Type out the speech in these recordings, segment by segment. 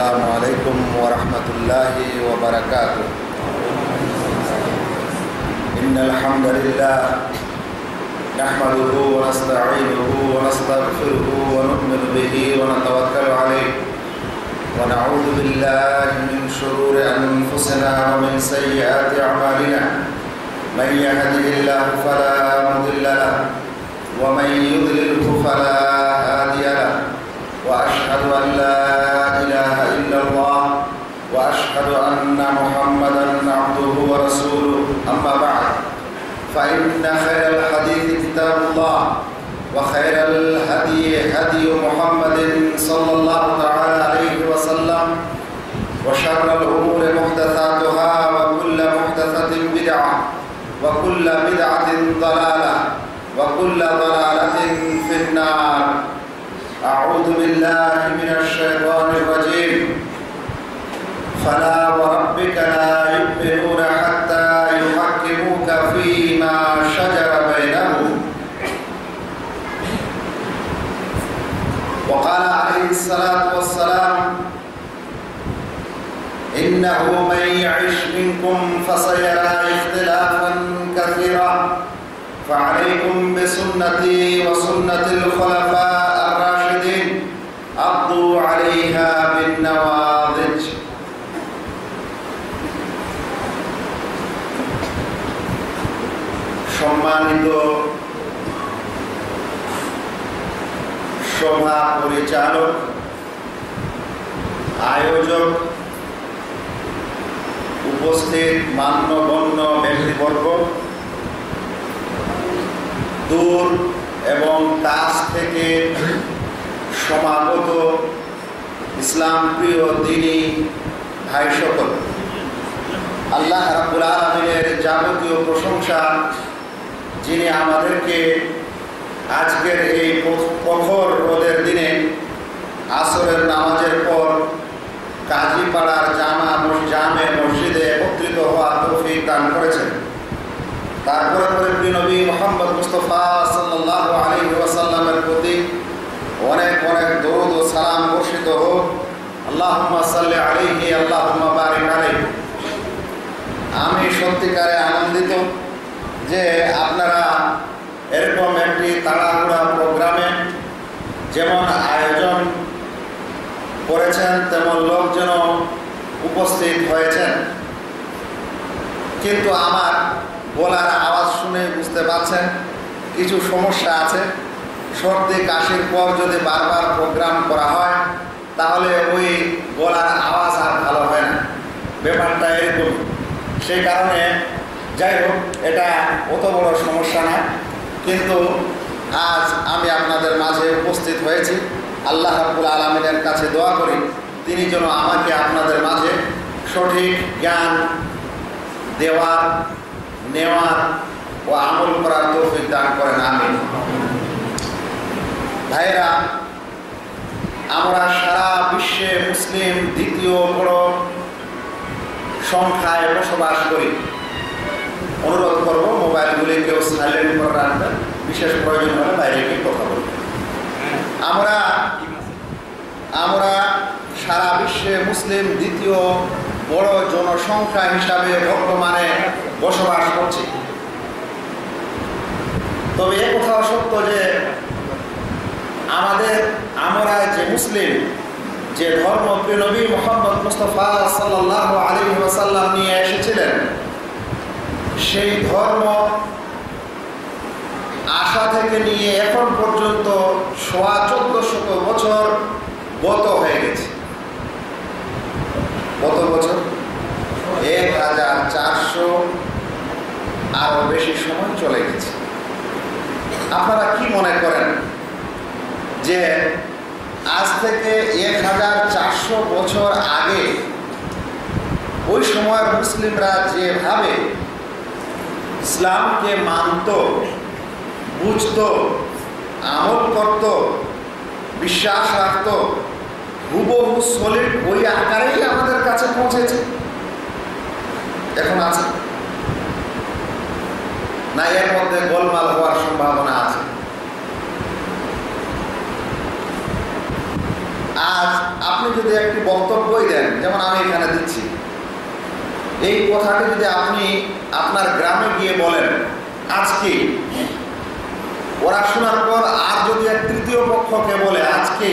السلام عليكم ورحمة الله وبركاته. إن الحمد لله نحمده ونستعينه ونستغفره ونؤمن به ونتوكل عليه. ونعوذ بالله من شرور أنفسنا ومن سيئات أعمالنا. من يهده الله فلا مضل له ومن يضلله فلا هادي له. وأشهد أن لا إله إلا الله وأشهد أن محمدا عبده ورسوله. أما بعد فإن خير الحديث كتاب الله وخير الهدي هدي محمد صلى الله تعالى عليه وسلم وشر الأمور محدثاتها وكل محدثة بدعة وكل بدعة ضلالة وكل ضلالة في النار. أعوذ بالله من الشيطان الرجيم. فلا وربك لا يؤمنون حتى يحكموك فيما شجر بينهم. وقال عليه الصلاة والسلام إنه من يعش منكم فسيرى اختلافا كثيرا. فعليكم بسنتي وسنة الخلفاء পরিচালক আয়োজক উপস্থিত মান্যগণ্য ব্যক্তিবর্গ, দূর এবং কাছ থেকে সমাগত ইসলাম প্রিয় দিনী ভাই সকল। আল্লাহ রাবুল আলমিনের যাবতীয় প্রশংসা যিনি আমাদেরকে আজকের এই প্রখর রোদের দিনে আসরের নামাজের পর কাজীপাড়ার জামা জামে মসজিদে একত্রিত হওয়া তৌফিক দান করেছেন। তারপরে পরে নবী মোহাম্মদ মুস্তফা সাল্লাহ আলী ওয়াসাল্লামের প্রতি অনেক অনেক দৌদ ও সালাম বর্ষিত হোক। আল্লাহ সাল্লি আলিহি আল্লাহ আলী আমি সত্যিকারে আনন্দিত যে আপনারা এরকম একটি তাড়াহুড়া প্রোগ্রামে যেমন আয়োজন করেছেন, তেমন লোকজন উপস্থিত হয়েছেন। কিন্তু আমার বলার আওয়াজ শুনে বুঝতে পারছেন, কিছু সমস্যা আছে। সর্দি, কাশির পর যদি বারবার প্রোগ্রাম করা হয়, তাহলে ওই গলার আওয়াজ আর ভালো হয় না। ব্যাপারটা এরকম সেই কারণে যাই হোক, এটা অত বড় সমস্যা না। কিন্তু আজ আমি আপনাদের মাঝে উপস্থিত হয়েছি। আল্লাহ রাবুল আলমিনের কাছে দোয়া করি, তিনি যেন আমাকে আপনাদের মাঝে সঠিক জ্ঞান দেওয়ার, নেওয়ার ও আমল করার তৌফিক দান করেন আমি ভাইরা আমরা সারা বিশ্বে মুসলিম দ্বিতীয় বড় সংখ্যায় বসবাস করি। অনুরোধ করব মোবাইলগুলি কেউ সাইলেন্ট করে রাখবেন। বিশেষ প্রয়োজন হলে বাইরে গিয়ে কথা বলবেন। আমরা আমরা সারা বিশ্বে মুসলিম দ্বিতীয় বড় জনসংখ্যা হিসাবে বর্তমানে বসবাস করছি। তবে এ কথাও সত্য যে আমাদের, আমরা যে মুসলিম, যে ধর্ম নবী মোহাম্মদ মুস্তফা সাল্লাহ আলী ওয়াসাল্লাম নিয়ে এসেছিলেন সেই ধর্ম আশা থেকে নিয়ে এখন পর্যন্ত সোয়া চোদ্দ শত বছর গত হয়ে গেছে। কত বছর? এক হাজার চারশো আরও বেশি সময় চলে গেছে। আপনারা কি মনে করেন যে আজ থেকে এক হাজার চারশো বছর আগে ওই সময় মুসলিমরা যেভাবে ইসলামকে মানত, বুঝত, আমল করত, বিশ্বাস রাখত, হুবহু সলিড ওই আকারেই আমাদের কাছে পৌঁছেছে। এখন আছে। না, এর মধ্যে গোলমাল হওয়ার সম্ভাবনা আছে। আজ আপনি যদি একটি বক্তব্যই দেন, যেমন আমি এখানে দিচ্ছি এই কথাটি যদি আপনি আপনার গ্রামে গিয়ে বলেন, আজকে ওরা শোনার পর আর যদি এক তৃতীয় পক্ষকে বলে, আজকে,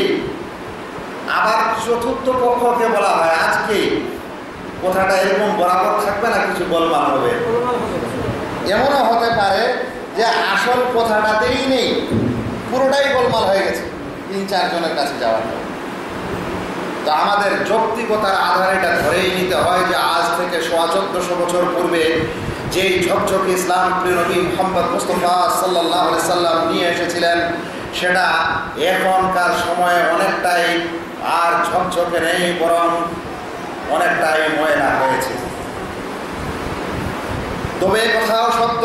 আবার চতুর্থ পক্ষকে বলা হয়, আজকে, কথাটা এরকম বরাবর থাকবে না কিছু বলবার হবে? এমনও হতে পারে যে আসল কথাটাতেই নেই, পুরোটাই গোলমাল হয়ে গেছে তিন চারজনের কাছে যাওয়ার তো আমাদের যৌক্তিকতার আধারে এটা ধরেই নিতে হয় যে আজ থেকে সোয়া চোদ্দশো বছর পূর্বে যেই ঝকঝকে ইসলাম প্রিয়নবী মোহাম্মদ মুস্তফা সাল্লাহ সাল্লাম নিয়ে এসেছিলেন, সেটা এখনকার সময়ে অনেকটাই আর ঝকঝকে নেই, বরং অনেকটাই ময়লা হয়েছে। তবে কথাও সত্য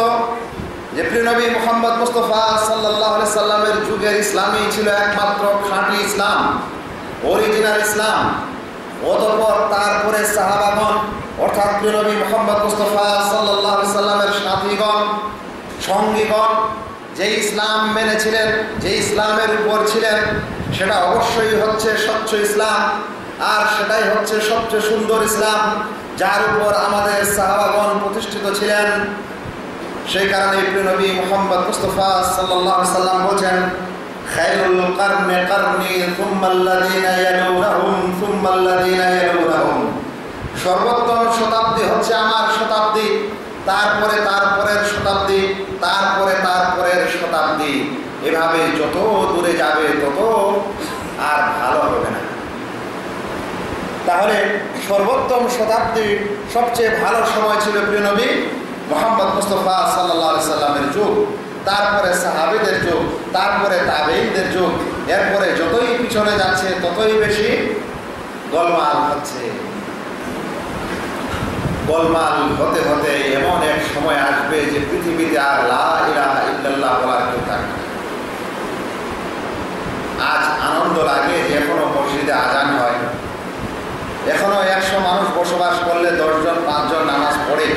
যে প্রিয়নবী মোহাম্মদ মুস্তফা সাল্লাহ সাল্লামের যুগের ইসলামই ছিল একমাত্র খাঁটি ইসলাম। অরিজিনাল ইসলাম, অতপর তারপরে সাহাবাগণ, অর্থাৎ প্রিয়নবী মোহাম্মদ মুস্তফা সাল্লাহ সাল্লামের সাথীগণ, সঙ্গীগণ যে ইসলাম মেনেছিলেন যে ইসলামের উপর ছিলেন, সেটা অবশ্যই হচ্ছে স্বচ্ছ ইসলাম, আর সেটাই হচ্ছে সবচেয়ে সুন্দর ইসলাম, যার উপর আমাদের সাহাবাগণ প্রতিষ্ঠিত ছিলেন। সেই কারণে প্রিয়নবী মোহাম্মদ মুস্তফা সাল্লাহ সাল্লাম বলছেন খায়রুল কারনে কারনি, সুম্মাল্লাযীনা ইয়ালুনাহুম সুম্মাল্লাযীনা ইয়ালুনাহুম। সর্বোত্তম শতাব্দী হচ্ছে আমার শতাব্দী, তারপরে তারপরের শতাব্দী, তারপরে তারপরের শতাব্দী। এভাবে যত দূরে যাবে তত আর ভালো হবে না। তাহলে সর্বোত্তম শতাব্দী সবচেয়ে ভালো সময় ছিল প্রিয় নবী মোহাম্মদ মুস্তফা সাল্লাহ সাল্লামের যুগ। তারপরে সাহাবিদের যুগ, তারপরে তাবেইদের যুগ, এরপরে যতই পিছনে যাচ্ছে, ততই বেশি গোলমাল হচ্ছে। গোলমাল হতে হতে এমন এক সময় আসবে যে পৃথিবীতে আর লা ইলাহা ইল্লাল্লাহ বলার কেউ থাকবে আজ আনন্দ লাগে যে এখনও মসজিদে আজান হয়। এখনও একশো মানুষ বসবাস করলে দশজন, পাঁচজন নামাজ পড়ে।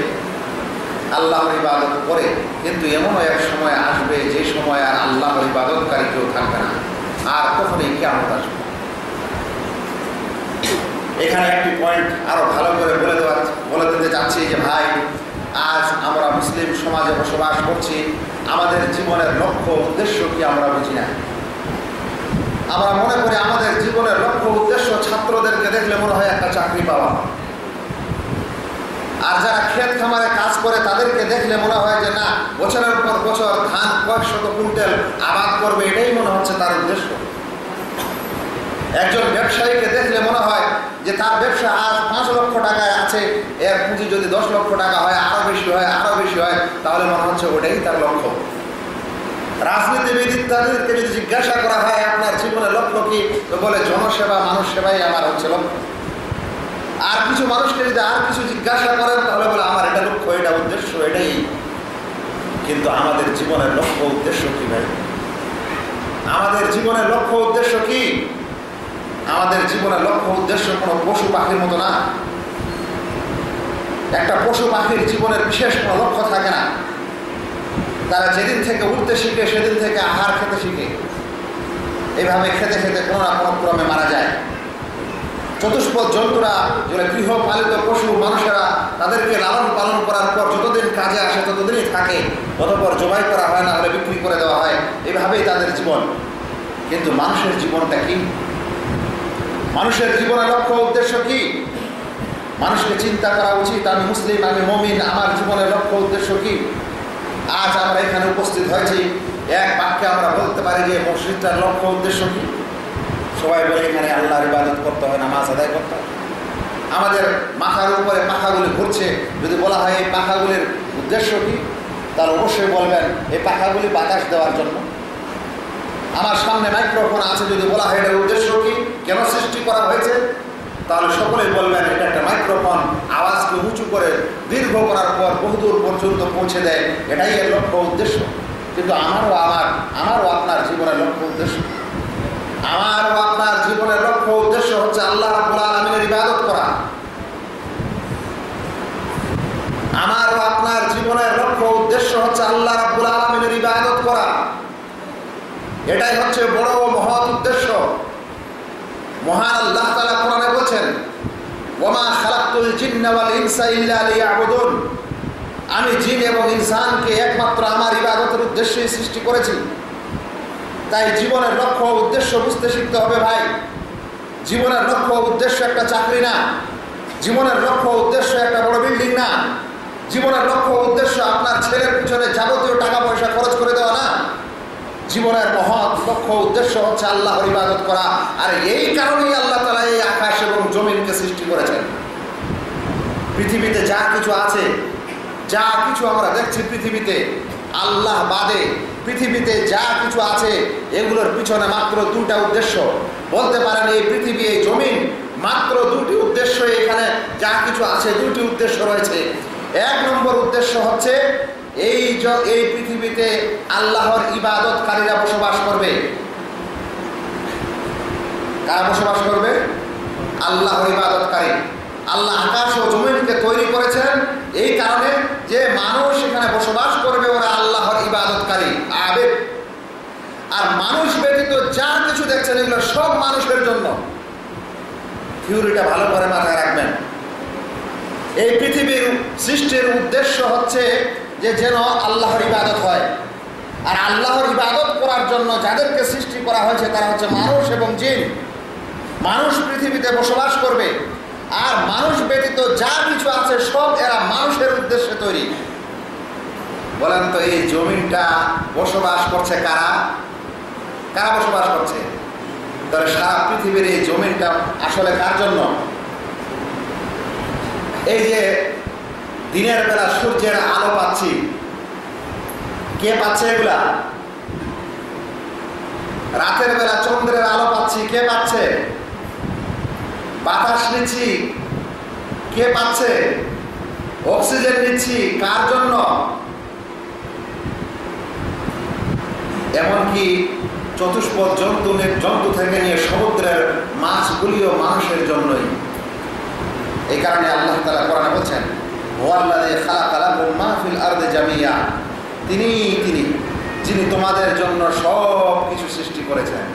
আল্লাহর ইবাদত করে, কিন্তু এমনও এক সময় আসবে যে সময় আর আল্লাহর ইবাদতকারী কেউ থাকবে না। আর কখনই কেমন আসবে এখানে একটি পয়েন্ট আরও ভালো করে বলে দেওয়া বলে দিতে চাচ্ছি যে ভাই, আজ আমরা মুসলিম সমাজে বসবাস করছি, আমাদের জীবনের লক্ষ্য উদ্দেশ্য কি আমরা বুঝি না? আমরা মনে করি আমাদের জীবনের লক্ষ্য উদ্দেশ্য ছাত্রদেরকে দেখলে মনে হয় একটা চাকরি পাওয়া। আর যারা ক্ষেত খামারে কাজ করে, তাদেরকে দেখলে মনে হয় যে, না, বছরের পর বছর ধান কয়েকশত কুইন্টাল আবাদ করবে। এটাই মনে হচ্ছে তার উদ্দেশ্য। একজন ব্যবসায়ীকে দেখলে মনে হয় যে, তার ব্যবসা আজ পাঁচ লক্ষ টাকায় আছে, এর পুঁজি যদি দশ লক্ষ টাকা হয়, আরও বেশি হয়, আরও বেশি হয়, তাহলে মনে হচ্ছে ওটাই তার লক্ষ্য। রাজনীতিবিদ ইত্যাদিদেরকে যদি জিজ্ঞাসা করা হয়, আপনার জীবনের লক্ষ্য কি? তো বলে, জনসেবা মানুষ সেবাই আমার হচ্ছে লক্ষ্য। আর কিছু মানুষকে যদি আর কিছু জিজ্ঞাসা করেন, তাহলে বলে, আমার এটা লক্ষ্য, এটা উদ্দেশ্য, এটাই। কিন্তু আমাদের জীবনের লক্ষ্য উদ্দেশ্য কি ভাই? আমাদের জীবনের লক্ষ্য উদ্দেশ্য কি? আমাদের জীবনের লক্ষ্য উদ্দেশ্য কোনো পশু পাখির মতো না। একটা পশু পাখির জীবনের বিশেষ কোনো লক্ষ্য থাকে না। তারা যেদিন থেকে উঠতে শিখে, সেদিন থেকে আহার খেতে শিখে। এইভাবে খেতে খেতে কোনো না কোনো ক্রমে মারা যায়। চতুষ্পদ জন্তুরা যেগুলো গৃহপালিত পশু মানুষেরা তাদেরকে লালন পালন করার পর যতদিন কাজে আসে, ততদিনই থাকে। অতপর জবাই করা হয় না হলে বিক্রি করে দেওয়া হয়। এভাবেই তাদের জীবন। কিন্তু মানুষের জীবনটা কি? মানুষের জীবনের লক্ষ্য উদ্দেশ্য কি? মানুষকে চিন্তা করা উচিত, আমি মুসলিম, আমি মমিন, আমার জীবনের লক্ষ্য উদ্দেশ্য কি? আজ আমরা এখানে উপস্থিত হয়েছি। এক বাক্যে আমরা বলতে পারি যে মসজিদটার লক্ষ্য উদ্দেশ্য কি? সবাই বলে এখানে আল্লাহর ইবাদত করতে হয়, নামাজ আদায় করতে হয়। আমাদের মাথার উপরে পাখাগুলি ঘুরছে। যদি বলা হয় এই পাখাগুলির উদ্দেশ্য কি, তাহলে অবশ্যই বলবেন, এই পাখাগুলি বাতাস দেওয়ার জন্য। আমার সামনে মাইক্রোফোন আছে, যদি বলা হয় এটার উদ্দেশ্য কি, কেন সৃষ্টি করা হয়েছে, তাহলে সকলেই বলবেন, এটা একটা মাইক্রোফোন, আওয়াজকে উঁচু করে দীর্ঘ করার পর বহুদূর পর্যন্ত পৌঁছে দেয়, এটাই এর লক্ষ্য উদ্দেশ্য। কিন্তু আমারও আমার, আমারও আপনার জীবনের লক্ষ্য উদ্দেশ্য। আমারও আপনার জীবনের লক্ষ্য উদ্দেশ্য হচ্ছে আল্লাহ রাব্বুল আলামিনের ইবাদত করা। আমারও আপনার জীবনের লক্ষ্য উদ্দেশ্য হচ্ছে আল্লাহ রাব্বুল আলামিনের ইবাদত করা। এটাই হচ্ছে বড় ও মহৎ উদ্দেশ্য। মহান আল্লাহ তাআলা কোরআনে বলেন ওমা খালাক্তুল জিন্না ওয়াল ইনসা ইল্লা লিয়াবুদুন। আমি জিন এবং ইনসানকে একমাত্র আমার ইবাদতের উদ্দেশ্যেই সৃষ্টি করেছি। তাই জীবনের লক্ষ্য উদ্দেশ্য বুঝতে শিখতে হবে ভাই। জীবনের লক্ষ্য উদ্দেশ্য একটা চাকরি না। জীবনের লক্ষ্য উদ্দেশ্য একটা বড় বিল্ডিং না। জীবনের লক্ষ্য উদ্দেশ্য আপনার ছেলের পিছনে যাবতীয় টাকা পয়সা খরচ করে দেওয়া না। জীবনের মহৎ লক্ষ্য উদ্দেশ্য হচ্ছে আল্লাহর ইবাদত করা। আর এই কারণেই আল্লাহ তালা এই আকাশ এবং জমিনকে সৃষ্টি করেছেন। পৃথিবীতে যা কিছু আছে, যা কিছু আমরা দেখছি পৃথিবীতে আল্লাহ বাদে পৃথিবীতে যা কিছু আছে, এগুলোর পিছনে মাত্র দুটা উদ্দেশ্য। বলতে পারেন এই পৃথিবী, এই জমিন, মাত্র দুটি উদ্দেশ্য, এখানে যা কিছু আছে দুটি উদ্দেশ্য রয়েছে। এক নম্বর উদ্দেশ্য হচ্ছে, এই এই পৃথিবীতে আল্লাহর ইবাদতকারীরা বসবাস করবে। কারা বসবাস করবে? আল্লাহর ইবাদতকারী। আল্লাহ আকাশ ও জমিনকে তৈরি করেছেন। এই কারণে যে মানুষ এখানে বসবাস করবে ওরা আল্লাহর ইবাদতকারী আবেগ আর মানুষ ব্যতীত যা কিছু দেখছেন এগুলো সব মানুষের জন্য। থিওরিটা ভালো করে মাথায় রাখবেন। এই পৃথিবীর সৃষ্টির উদ্দেশ্য হচ্ছে যে যেন আল্লাহর ইবাদত হয়। আর আল্লাহর ইবাদত করার জন্য যাদেরকে সৃষ্টি করা হয়েছে তারা হচ্ছে মানুষ এবং জিন। মানুষ পৃথিবীতে বসবাস করবে। আর মানুষ ব্যতীত যা কিছু আছে সব এরা মানুষের উদ্দেশ্যে তৈরি। বলেন তো, এই জমিনটা বসবাস করছে কারা? কারা বসবাস করছে? তাহলে সারা পৃথিবীর এই জমিনটা আসলে কার জন্য? এই যে দিনের বেলা সূর্যের আলো পাচ্ছি, কে পাচ্ছে এগুলা? রাতের বেলা চন্দ্রের আলো পাচ্ছি, কে পাচ্ছে? বাতাস নিচ্ছি। কে পাচ্ছে? অক্সিজেন নিচ্ছি, কার জন্য? এমনকি চতুষ্পদ জন্তু জন্তু থেকে নিয়ে সমুদ্রের মাছগুলিও মানুষের জন্যই। এই কারণে আল্লাহ তালা কোরআনে বলছেন তিনি তিনি, যিনি তোমাদের জন্য সব কিছু সৃষ্টি করেছেন,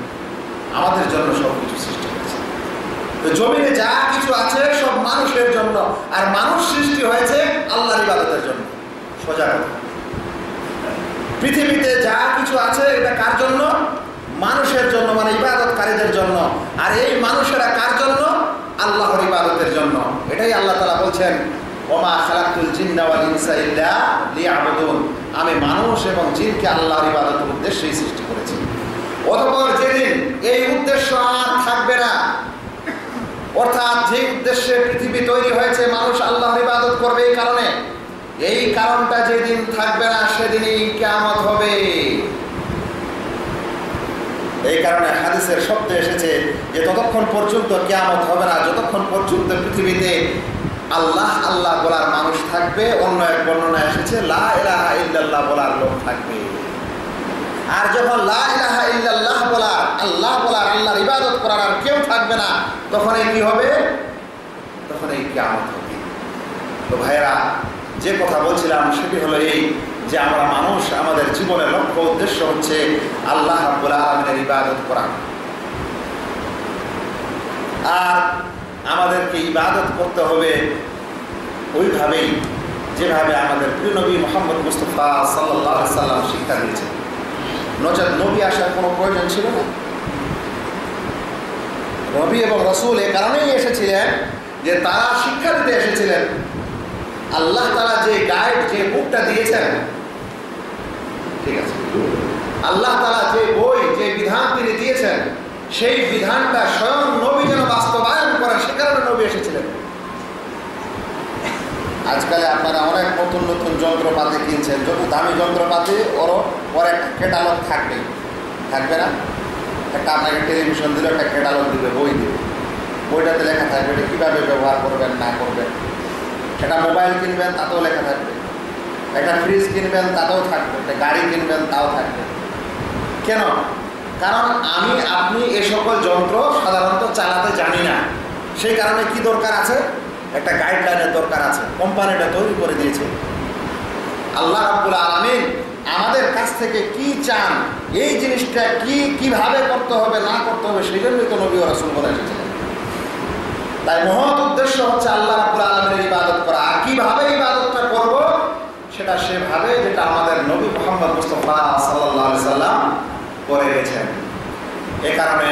আমাদের জন্য সব কিছু সৃষ্টি জমিনে যা কিছু আছে সব মানুষের জন্য, আর মানুষ সৃষ্টি হয়েছে আল্লাহর ইবাদতের জন্য। সোজা পৃথিবীতে যা কিছু আছে, এটা কার জন্য? মানুষের জন্য মানে ইবাদতকারীদের জন্য। আর এই মানুষেরা কার জন্য? আল্লাহর ইবাদতের জন্য। এটাই আল্লাহ তালা বলছেন, ওমা খালাকুল লিয়াবুদুন। আমি মানুষ এবং জিনকে আল্লাহর ইবাদতের উদ্দেশ্যেই সৃষ্টি করেছি। অতঃপর যেদিন এই উদ্দেশ্য আর থাকবে না অর্থাৎ যে উদ্দেশ্যে পৃথিবী তৈরি হয়েছে, মানুষ আল্লাহর ইবাদত করবে এই কারণে। এই কারণটা যেদিন থাকবে না, সেদিনই কেমত হবে। এই কারণে হাদিসের শব্দ এসেছে যে, ততক্ষণ পর্যন্ত কেয়ামত হবে না। যতক্ষণ পর্যন্ত পৃথিবীতে আল্লাহ আল্লাহ বলার মানুষ থাকবে, অন্য এক বর্ণনা এসেছে, লা ইলাহা ইল্লাল্লাহ বলার লোক থাকবে। আর যখন লা ইলাহা ইল্লাল্লাহ বলার আল্লাহ বলার আল্লাহর ইবাদত করার আর কেউ থাকবে না, তখন এই কি হবে? তখন এই কেয়ামত হবে। তো ভাইয়েরা, যে কথা বলছিলাম সেটি হলো এই যে আমরা মানুষ, আমাদের জীবনের লক্ষ্য উদ্দেশ্য হচ্ছে আল্লাহ রাব্বুল আলমিনের ইবাদত করা। আর আমাদেরকে ইবাদত করতে হবে ওইভাবেই যেভাবে আমাদের প্রিয় নবী মোহাম্মদ মুস্তফা সাল্লাহ সাল্লাম শিক্ষা দিয়েছে নচেত নবী আসার কোনো প্রয়োজন ছিল না। নবী এবং রসুল এ কারণেই এসেছিলেন যে তারা শিক্ষা দিতে এসেছিলেন। আল্লাহ তারা যে গাইড যে বুকটা দিয়েছেন, ঠিক আছে? আল্লাহ তালা যে বই, যে বিধান তিনি দিয়েছেন, সেই বিধানটা স্বয়ং নবী যেন বাস্তবায়ন করেন, সে কারণে নবী এসেছিলেন। আজকালে আপনারা অনেক নতুন নতুন যন্ত্রপাতি কিনছেন। যত দামি যন্ত্রপাতি, ওরও ওর একটা কেটালগ থাকবে। থাকবে না? একটা আপনাকে টেলিভিশন দিলে, একটা কেটালগ দিবে, বই দিবে। বইটাতে লেখা থাকবে এটা কীভাবে ব্যবহার করবেন, না করবেন। একটা মোবাইল কিনবেন, তাতেও লেখা থাকবে। একটা ফ্রিজ কিনবেন, তাতেও থাকবে। একটা গাড়ি কিনবেন, তাও থাকবে। কেন? কারণ আমি, আপনি এ সকল যন্ত্র সাধারণত চালাতে জানি না। সেই কারণে কি দরকার আছে? একটা গাইডলাইনের দরকার আছে কোম্পানিটা তৈরি করে দিয়েছে। আল্লাহ রাব্বুল আলমিন আমাদের কাছ থেকে কি চান, এই জিনিসটা কি, কীভাবে করতে হবে, না করতে হবে সেই জন্যই তো নবী রাসুল বলে এসেছিলেন তাই মহৎ উদ্দেশ্য হচ্ছে আল্লাহ রাবুল আলমের ইবাদত করা। আর কীভাবে ইবাদতটা করব, সেটা সেভাবে যেটা আমাদের নবী মোহাম্মদ মুস্তফা সাল্লাহ সাল্লাম করে গেছেন। এ কারণে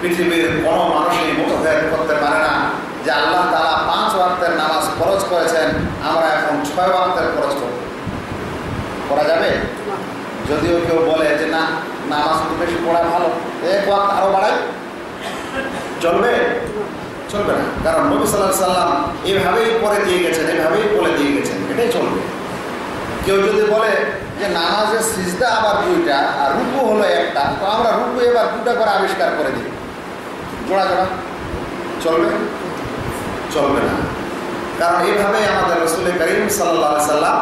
পৃথিবীর কোনো মানুষই মতভেদ করতে পারে না। যে আল্লাহ তারা পাঁচ ওয়াক্তের নামাজ খরচ করেছেন, আমরা এখন ছয় ওয়াক্তের খরচ করব। করা যাবে? যদিও কেউ বলে যে না, নামাজ একটু বেশি পড়া ভালো। এক ওয়াক্ত আরও বাড়াই। চলবে? চলবে না। কারণ নবী সাল্লাহ সাল্লাম এভাবেই পরে দিয়ে গেছেন, এভাবেই বলে দিয়ে গেছেন। এটাই চলবে। কেউ যদি বলে যে নামাজের সিজদা আবার দুইটা আর রুকু হলো একটা, তো আমরা রুকু এবার দুটা করে আবিষ্কার করে দিই। জোড়া জোড়া চলবে? চলবে না। কারণ এইভাবে আমাদের রসুল করিম সাল্লাহ সাল্লাম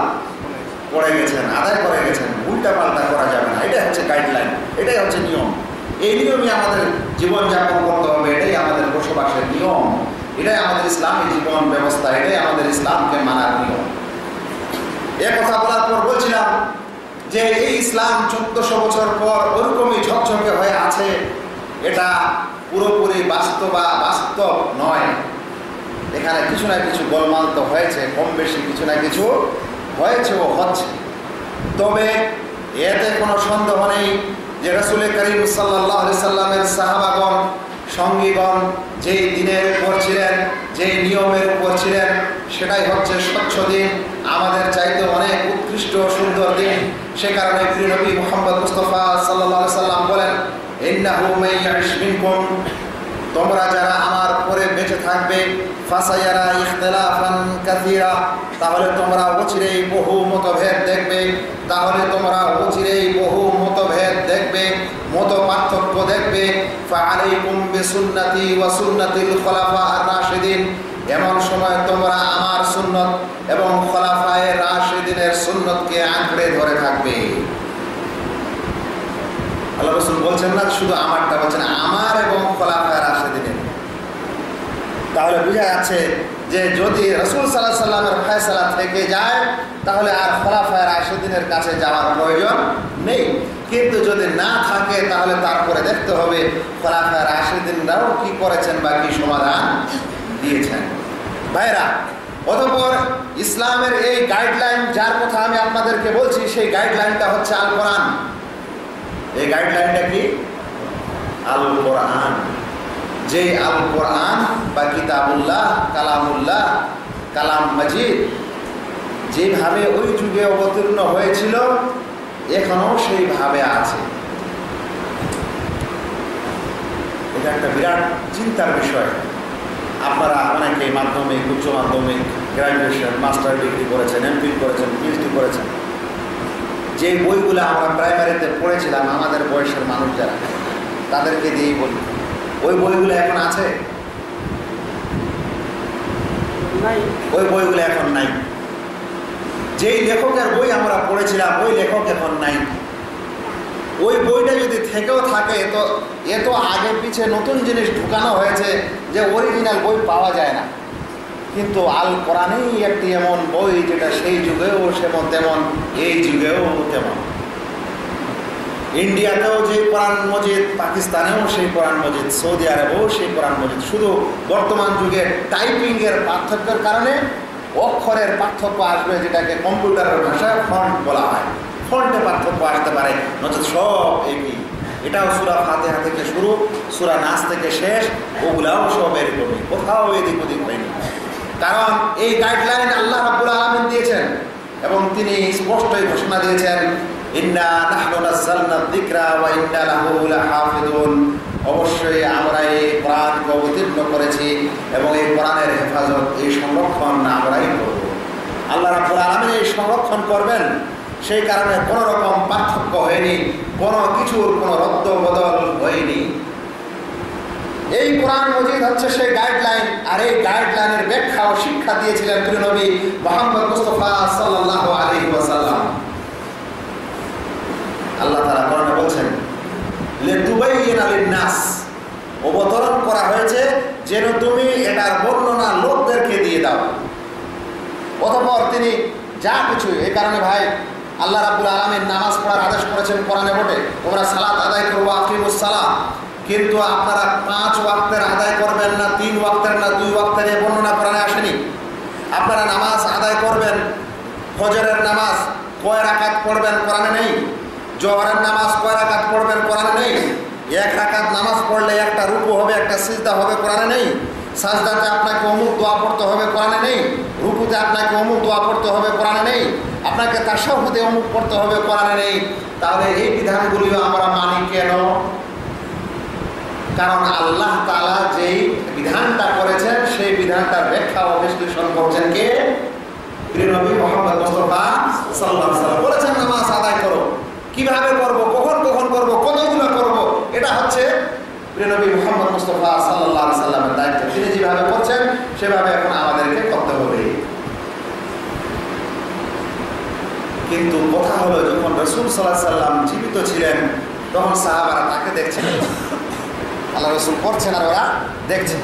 পড়ে গেছেন, আদায় করে গেছেন। উল্টা পাল্টা করা যাবে না। এটাই হচ্ছে গাইডলাইন এটাই হচ্ছে নিয়ম। এই নিয়মই আমাদের জীবনযাপন করতে হবে, এটাই আমাদের বসবাসের নিয়ম। এটাই আমাদের ইসলামী জীবন ব্যবস্থা, এটাই আমাদের ইসলামকে মানার নিয়ম। এ কথা বলার পর বলছিলাম যে এই ইসলাম চোদ্দশো বছর পর ওরকমই ঝকঝকে হয়ে আছে, এটা পুরোপুরি বাস্তবা, বাস্তব নয়। এখানে কিছু না কিছু গোলমাল তো হয়েছে, কম বেশি কিছু না কিছু হয়েছে ও হচ্ছে। তবে এতে কোনো সন্দেহ নেই যে রসুল করিম সাল্লাহ সাল্লামের সাহাবাগণ, সঙ্গীগণ যেই দিনের উপর ছিলেন, যেই নিয়মের উপর ছিলেন, সেটাই হচ্ছে স্বচ্ছ দিন। আমাদের চাইতে অনেক উৎকৃষ্ট সুন্দর দিন। সে কারণে প্রিয় মোহাম্মদ মুস্তফা সাল্লাহ সাল্লাম বলেন তোমরা যারা আমার পরে বেঁচে থাকবে, ফাসাইয়ারা ইখতিলাফান কাসীরা, তাহলে তোমরা অচিরেই বহু মতভেদ দেখবে, তাহলে তোমরা অচিরেই বহু মতভেদ দেখবে মত পার্থক্য দেখবে। ফাআলাইকুম বিসুন্নতি ওয়া সুন্নাতিল খুলাফা আর-রাশিদিন, এমন সময় তোমরা আমার সুন্নত এবং খোলাফায়ে রাশিদিনের সুন্নতকে আঁকড়ে ধরে থাকবে। আল্লাহ রসুল বলছেন না, শুধু আমারটা বলছেন, আমার এবং খোলাফায় তাহলে বোঝা যাচ্ছে যে যদি রসুল সাল্লাহ সাল্লামের ফয়সালা থেকে যায়, তাহলে আর খোলাফায় রাশেদিনের কাছে যাওয়ার প্রয়োজন নেই। কিন্তু যদি না থাকে, তাহলে তারপরে দেখতে হবে খোলাফায় রাশেদিনরাও কি করেছেন বা কি সমাধান দিয়েছেন। ভাইরা অতপর ইসলামের এই গাইডলাইন যার কথা আমি আপনাদেরকে বলছি, সেই গাইডলাইনটা হচ্ছে আল কোরআন এই গাইডলাইনটা কি? আল কোরআন যে আল কোরআন বা কিতাবুল্লাহ, কালামুল্লাহ, কালাম মজিদ, যেভাবে ওই যুগে অবতীর্ণ হয়েছিল, এখনও সেইভাবে আছে। এটা একটা বিরাট চিন্তার বিষয়। আপনারা অনেকে মাধ্যমিক, উচ্চ মাধ্যমিক গ্র্যাজুয়েশন মাস্টার ডিগ্রি করেছেন এমফিল করেছেন পিএইচডি করেছেন। যে বইগুলো আমরা প্রাইমারিতে পড়েছিলাম, আমাদের বয়সের মানুষ যারা, তাদেরকে দিয়েই বলি। ওই বইগুলো এখন আছে? ওই বইগুলো এখন নাই। যেই লেখকের বই আমরা পড়েছিলাম ওই লেখক এখন নাই। ওই বইটা যদি থেকেও থাকে তো এ তো আগে পিছে নতুন জিনিস ঢুকানো হয়েছে যে অরিজিনাল বই পাওয়া যায় না। কিন্তু আল কোরআনেই একটি এমন বই যেটা সেই যুগেও সেমন তেমন এই যুগেও তেমন। ইন্ডিয়াতেও যে কোরআন মজিদ, পাকিস্তানেও সেই কোরআন মজিদ, সৌদি আরবেও সেই কোরআন মজিদ। শুধু বর্তমান যুগে টাইপিংয়ের পার্থক্যের কারণে অক্ষরের পার্থক্য আসবে যেটাকে কম্পিউটারের ভাষায় ফন্ট বলা হয়। ফন্টে পার্থক্য আসতে পারে নচেত সব একই। এটাও সুরা ফাতেহা থেকে শুরু, সুরা নাচ থেকে শেষ, ওগুলাও সব এরকমই, কোথাও এদিক ওদিক হয়নি। কারণ এই গাইডলাইন আল্লাহ রাব্বুল আলামিন দিয়েছেন এবং তিনি স্পষ্টই ঘোষণা দিয়েছেন নাহনু নাযালনা যিকরা ওয়া ইন্না লাহু অবশ্যই আমরা এই অবতীর্ণ করেছি এবং এই কোরআনের হেফাজত, এই সংরক্ষণ আমরাই করব। আল্লাহ রাব্বুল আলামিন এই সংরক্ষণ করবেন, সেই কারণে কোনো রকম পার্থক্য হয়নি, কোনো কিছুর কোনো রদ্দ বদল হয়নি। এই কোরআন মজিদ হচ্ছে সেই গাইডলাইন, আর এই গাইডলাইনের ব্যাখ্যা ও শিক্ষা দিয়েছিলেন প্রিয় নবী মোহাম্মদ মুস্তফা সাল্লাল্লাহু আলাইহি ওয়াসাল্লাম। আল্লাহ তাআলা কোরআনে বলছেন লিন-নাস। অবতরণ করা হয়েছে যেন তুমি এটার বর্ণনা লোকদেরকে দিয়ে দাও। অতপর তিনি যা কিছু এই কারণে ভাই, আল্লাহ রাবুল আলমের নামাজ পড়ার আদেশ করেছেন কোরআনে বটে, তোমরা সালাত আদায় করব আকিমুস সালাম কিন্তু আপনারা পাঁচ ওয়াক্তের আদায় করবেন না, তিন ওয়াক্তের না, দুই ওয়াক্তের, এ বর্ণনা কোরআনে আসেনি। আপনারা নামাজ আদায় করবেন, ফজরের নামাজ কয় রাকাত পড়বেন কোরআনে নেই? জোহরের নামাজ কয় রাকাত পড়বেন কোরআনে নেই? এক রাকাত নামাজ পড়লে একটা রূপু হবে, একটা সিজদা হবে কোরআনে নেই? সাজদাতে আপনাকে অমুক দোয়া পড়তে হবে কোরআনে নেই? রুকুতে আপনাকে অমুক দোয়া পড়তে হবে কোরআনে নেই? আপনাকে তার সাহুদে অমুক পড়তে হবে কোরআনে নেই? তাহলে এই বিধানগুলিও আমরা মানি কেন? কারণ আল্লাহ তালা যেই বিধানটা করেছেন, সেই বিধানটার ব্যাখ্যা ও বিশ্লেষণ করছেন কে? নবী মোহাম্মদ মুস্তফা সাল্লাহ বলেছেন, নামাজ আদায় করো। কীভাবে করব, কখন কখন করব, কতগুলো করব, এটা হচ্ছে নবী মোহাম্মদ মুস্তফা সাল্লাহ সাল্লামের দায়িত্ব। তিনি যেভাবে করছেন, সেভাবে এখন আমাদেরকে করতে হবে। কিন্তু কথা হলো, যখন রসুল সাল্লাহ সাল্লাম জীবিত ছিলেন, তখন সাহাবারা তাকে দেখছেন। আল্লাহ রসুল করছেন আর ওরা দেখছে।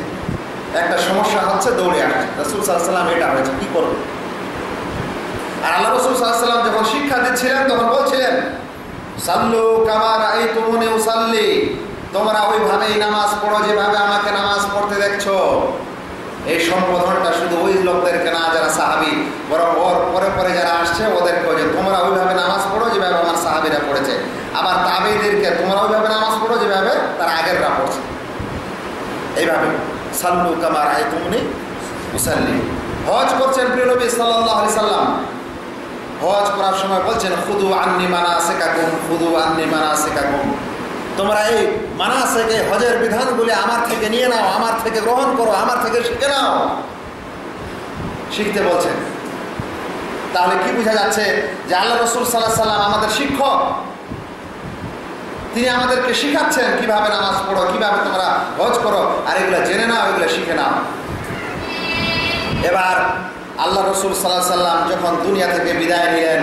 একটা সমস্যা হচ্ছে, দৌড়ে আসছে। রসুল সাল্লাম এটা হয়েছে, কি করবে? আর আল্লাহ রসুল সাল্লাম যখন শিক্ষা দিচ্ছিলেন, তখন বলছিলেন সাল্লু কামার এই তুমনে সাল্লি তোমরা ওইভাবেই নামাজ পড়ো যেভাবে আমাকে নামাজ পড়তে দেখছ। এই সম্বোধনটা শুধু ওই লোকদেরকে না যারা সাহাবি। বরং ওর পরে পরে যারা আসছে ওদেরকে যে তোমরা ওইভাবে নামাজ পড়ো যেভাবে আমার সাহাবিরা পড়েছে। আবার তাবেইদেরকে তোমরা ওইভাবে নামাজ পড়ো যেভাবে তার আগেররা পড়ছে। এইভাবে সাল্লু কামার আই তুমনি মুসাল্লি হজ করছেন প্রিয় নবী সাল্লাহ আলি সাল্লাম। হজ করার সময় বলছেন, খুদু আন্নি মানা শেখাকুম খুদু আন্নি মানা শেখাকুম তোমরা এই মানা মানাসেকে হজের বিধানগুলি আমার থেকে নিয়ে নাও, আমার থেকে গ্রহণ করো, আমার থেকে শিখে নাও। শিখতে বলছেন। তাহলে কি বোঝা যাচ্ছে যে আল্লাহ রসুল সাল্লাহ সাল্লাম আমাদের শিক্ষক? তিনি আমাদেরকে শিখাচ্ছেন কীভাবে নামাজ পড়ো, কীভাবে তোমরা হজ করো, আর এগুলো জেনে নাও, এগুলো শিখে নাও। এবার আল্লাহ রসুল সাল্লাহ সাল্লাম যখন দুনিয়া থেকে বিদায় নিলেন,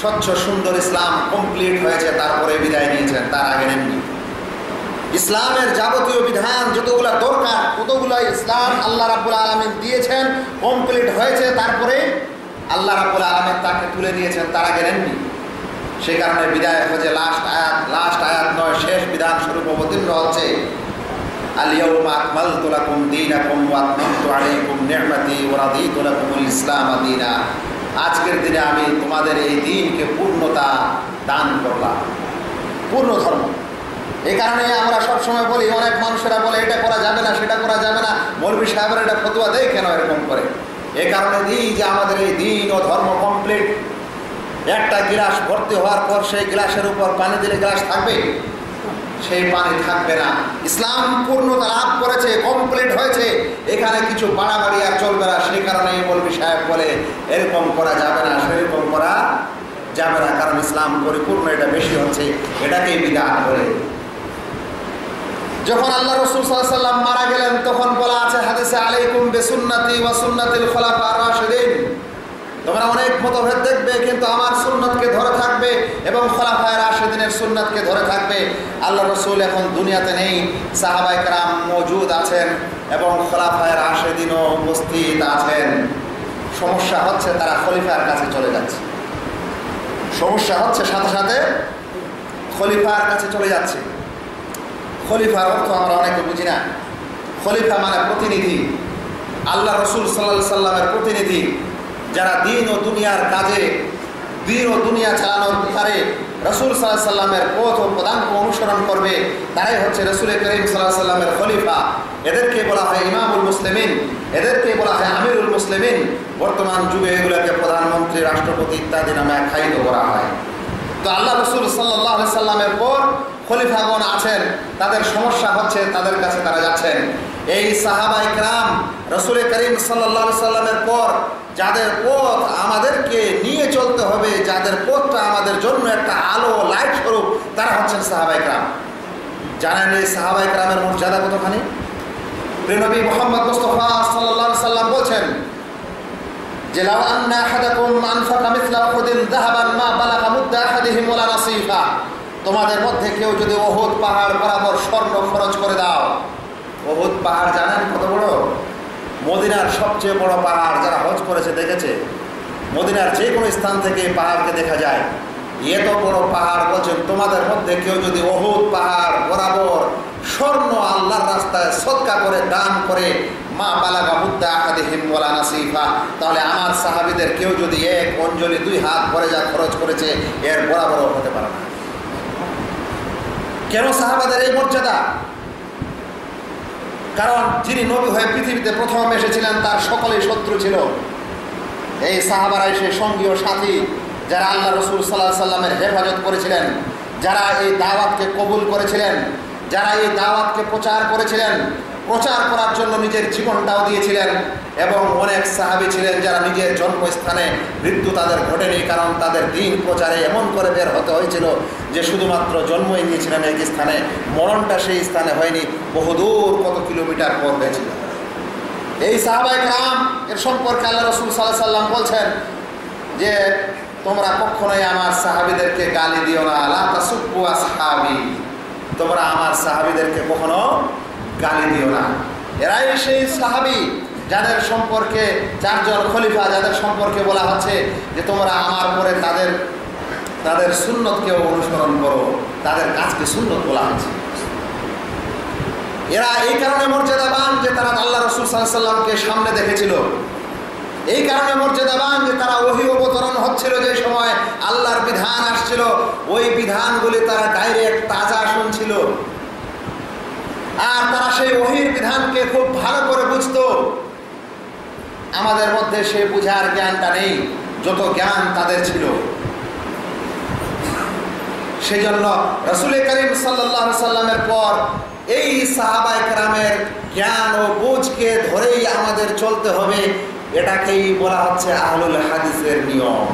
স্বচ্ছ, সুন্দর ইসলাম কমপ্লিট হয়েছে, তারপরে বিদায় নিয়েছেন, তার আগে নেননি। ইসলামের যাবতীয় বিধান যতগুলো দরকার ততগুলো ইসলাম আল্লাহ রাবুল আলমিন দিয়েছেন কমপ্লিট হয়েছে, তারপরে আল্লাহ রাবুল আলমিন তাকে তুলে দিয়েছেন, তার আগে নেননি। সেই কারণে বিদায় হয়েছে লাস্ট আয়াত লাস্ট আয়াত নয়, শেষ বিধান স্বরূপ অবতীর্ণ হচ্ছে। আলিয়াউমা আকমালতু লাকুম দীনাকুম ওয়া আতমামতু আলাইকুম নি'মাতি ওয়া রাদিতু লাকুমুল ইসলাম দীনা। আজকের দিনে আমি তোমাদের এই দিনকে পূর্ণতা দান করলাম। পূর্ণ ধর্ম। এ কারণে আমরা সবসময় বলি, অনেক মানুষেরা বলে, এটা করা যাবে না, সেটা করা যাবে না। মৌলবী সাহেবের এটা ফতুয়া দেয় কেন এরকম করে? এ কারণে দিই যে আমাদের এই দিন ও ধর্ম কমপ্লিট। একটা গ্লাস ভর্তি হওয়ার পর সেই গ্লাসের উপর পানি দিলে গ্লাস থাকবে। সেই পানি থাকবে না। ইসলাম পূর্ণতা লাভ করেছে কমপ্লিট হয়েছে। এখানে কিছু বাড়াবাড়ি আর চলবে না, সেই কারণে মৌলবী সাহেব বলে, এরকম করা যাবে না, সেরকম করা যাবে না, কারণ ইসলাম পরিপূর্ণ, এটা বেশি হচ্ছে, এটাকেই বিধান করে যখন আল্লাহ রসুল সাল্লাম মারা গেলেন, তখন বলা আছে হাদিসে, আলাইকুম বেসুন্নাতি ওয়া সুন্নাতিল খোলাফা রাশিদিন। তোমরা অনেক মতভেদ দেখবে, কিন্তু আমার সুন্নতকে ধরে থাকবে এবং খোলাফায় রাশেদিনের সুন্নতকে ধরে থাকবে। আল্লাহ রসুল এখন দুনিয়াতে নেই সাহাবাই কারাম মজুদ আছেন এবং খোলাফায় রাশেদিনও উপস্থিত আছেন। সমস্যা হচ্ছে তারা খলিফার কাছে চলে যাচ্ছে। সমস্যা হচ্ছে সাথে সাথে খলিফার কাছে চলে যাচ্ছে। খলিফার অর্থ আমরা অনেকে বুঝি না। খলিফা মানে প্রতিনিধি। আল্লাহ রসুল সাল্লা সাল্লামের প্রতিনিধি। যারা দিন ও দুনিয়ার কাজে, দিন ও দুনিয়া চালানোর ব্যাপারে রসুল সাল্লাহ সাল্লামের পথ ও প্রধানকে অনুসরণ করবে, তারাই হচ্ছে রসুল করিম সাল্লাহ সাল্লামের খলিফা। এদেরকে বলা হয় ইমামুল মুসলিমিন, এদেরকে বলা হয় আমিরুল মুসলিমিন। বর্তমান যুগে এগুলোকে প্রধানমন্ত্রী, রাষ্ট্রপতি ইত্যাদি নামে আখ্যায়িত করা হয়। তো আল্লাহ রসুল সাল্লাহ সাল্লামের পর খলিফাগণ আছেন, তাদের সমস্যা হচ্ছে তাদের কাছে তারা যাচ্ছেন। এই সাহাবাই ক্রাম রসুল করিম সাল্লা সাল্লামের পর, যাদের পথ আমাদেরকে নিয়ে চলতে হবে, যাদের পথটা আমাদের জন্য একটা আলো লাইট স্বরূপ, তারা হচ্ছেন সাহাবাই ক্রাম জানেন এই সাহাবাই ক্রামের মর্যাদা কতখানি? প্রেনবী মোহাম্মদ মুস্তফা সাল্লাহ সাল্লাম বলছেন, যে লাউ আন্না আহাদাকুম আনফাকা মিথলা উহুদিন মা বালাগা মুদ্দা আহাদিহিম নাসিফা। তোমাদের মধ্যে কেউ যদি ওহুদ পাহাড় বরাবর স্বর্ণ খরচ করে দাও ওহুদ পাহাড়, জানেন কত বড়? মদিনার সবচেয়ে বড় পাহাড় যারা হজ করেছে, দেখেছে? মদিনার যে কোনো স্থান থেকে পাহাড়কে দেখা যায়। এত বড় পাহাড় বলছেন, তোমাদের মধ্যে কেউ যদি অহুদ পাহাড় বরাবর স্বর্ণ আল্লাহর রাস্তায় সৎকা করে, দান করে, মা বালাগা মুদ্দা আহাদিহিম ওয়ালা নাসিফা, তাহলে আমার সাহাবিদের কেউ যদি এক অঞ্জলি দুই হাত ভরে যা খরচ করেছে, এর বরাবর হতে পারে না। কেন সাহাবাদের এই মর্যাদা? কারণ যিনি নবী হয়ে পৃথিবীতে প্রথম এসেছিলেন, তার সকলেই শত্রু ছিল। এই সাহাবারাই সে সঙ্গী ও সাথী যারা আল্লাহ রসুল সাল্লাহ সাল্লামের হেফাজত করেছিলেন, যারা এই দাওয়াতকে কবুল করেছিলেন, যারা এই দাওয়াতকে প্রচার করেছিলেন প্রচার করার জন্য নিজের জীবনটাও দিয়েছিলেন এবং অনেক সাহাবি ছিলেন যারা নিজের জন্মস্থানে মৃত্যু তাদের ঘটেনি, কারণ তাদের দিন প্রচারে এমন করে বের হতে হয়েছিল যে শুধুমাত্র জন্মই নিয়েছিলেন এক স্থানে, মরণটা সেই স্থানে হয়নি, বহুদূর কত কিলোমিটার পর হয়েছিল। এই সাহাবাই রাম এর সম্পর্কে আল্লাহ রসুল সাল্লাহ সাল্লাম বলছেন যে, তোমরা কখনোই আমার সাহাবিদেরকে গালি দিও না আল্লাহ সাহাবি তোমরা আমার সাহাবিদেরকে কখনো গালি দিও না। এরাই সেই সাহাবি যাদের সম্পর্কে, চারজন খলিফা যাদের সম্পর্কে বলা হচ্ছে যে তোমরা আমার পরে তাদের তাদের সুন্নতকেও অনুসরণ করো। তাদের কাজকে সুন্নত বলা হচ্ছে। এরা এই কারণে মর্যাদাবান যে তারা আল্লাহ রসুল সাল্লামকে সামনে দেখেছিল। এই কারণে মর্যাদাবান যে তারা ওহি অবতরণ হচ্ছিল যে সময় আল্লাহর বিধান আসছিল, ওই বিধানগুলি তারা ডাইরেক্ট তাজা শুনছিল। আর তারা সেই ওহির বিধানকে খুব ভালো করে বুঝতো। আমাদের মধ্যে সে বুঝার জ্ঞানটা নেই, যত জ্ঞান তাদের ছিল। সেজন্য রসুল করিম সাল্লাহ সাল্লামের পর এই সাহাবাই গ্রামের জ্ঞান ও বুঝকে ধরেই আমাদের চলতে হবে। এটাকেই বলা হচ্ছে আহলুল হাদিসের নিয়ম।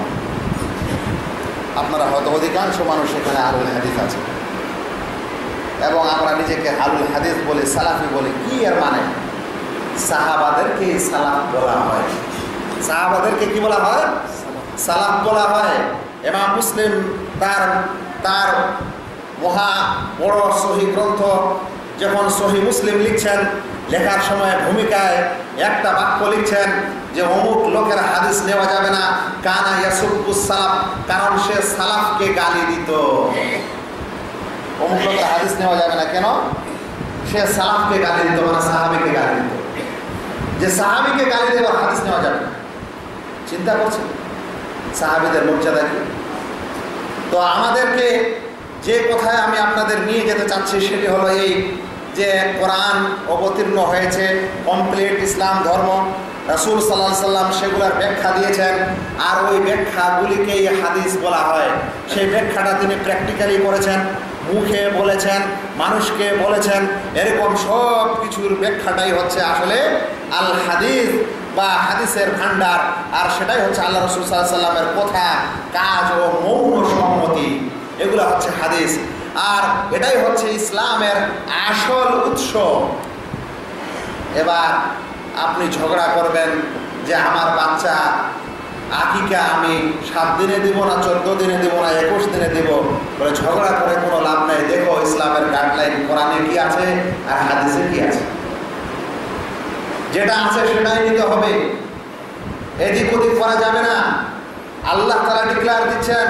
আপনারা হয়তো অধিকাংশ মানুষ এখানে আহলুল হাদিস আছে। এবং আমরা নিজেকে আলুল হাদিস বলে, সালাফি বলে, কি এর মানে? সাহাবাদেরকে সালাফ বলা হয়। সাহাবাদেরকে কি বলা হয়? সালাফ বলা হয়। এমাম মুসলিম তার তার মহা বড় সহি গ্রন্থ যখন সহি মুসলিম লিখছেন, লেখার সময় ভূমিকায় একটা বাক্য লিখছেন যে, অমুক লোকের হাদিস নেওয়া যাবে না। কানা ইয়াসুকুস সালাফ, কারণ সে সালাফকে গালি দিত। অমুক লোকের হাদিস নেওয়া যাবে না। কেন? সে সালাফকে গালি দিত মানে সাহাবিকে গালি দিত। যে সাহাবিকে গালি দেওয়ার হাদিস নেওয়া যাবে চিন্তা করছেন? সাহাবিদের মর্যাদা কি? তো আমাদেরকে যে কথায় আমি আপনাদের নিয়ে যেতে চাচ্ছি সেটি হলো এই যে কোরআন অবতীর্ণ হয়েছে কমপ্লিট ইসলাম ধর্ম, রাসুল সাল্লাহ সাল্লাম সেগুলোর ব্যাখ্যা দিয়েছেন, আর ওই ব্যাখ্যাগুলিকেই হাদিস বলা হয়। সেই ব্যাখ্যাটা তিনি প্র্যাকটিক্যালি করেছেন। মুখে বলেছেন, মানুষকে বলেছেন, এরকম সব কিছুর ব্যাখ্যাটাই হচ্ছে আসলে আল হাদিস বা হাদিসের ভান্ডার আর সেটাই হচ্ছে আল্লাহ রসুল সাল্লামের কথা, কাজ ও মৌন সম্মতি। এগুলো হচ্ছে হাদিস। আর এটাই হচ্ছে ইসলামের আসল উৎস। এবার আপনি ঝগড়া করবেন যে আমার বাচ্চা আকিকা আমি সাত দিনে দিব না, চোদ্দ দিনে দিব না, একুশ দিনে দিব। বলে ঝগড়া করে কোনো লাভ নাই। দেখো ইসলামের গাইডলাইন কোরআনে কি আছে আর হাদিসে কি আছে। যেটা আছে সেটাই নিতে হবে। এদিক ওদিক করা যাবে না। আল্লাহ তারা ডিক্লার দিচ্ছেন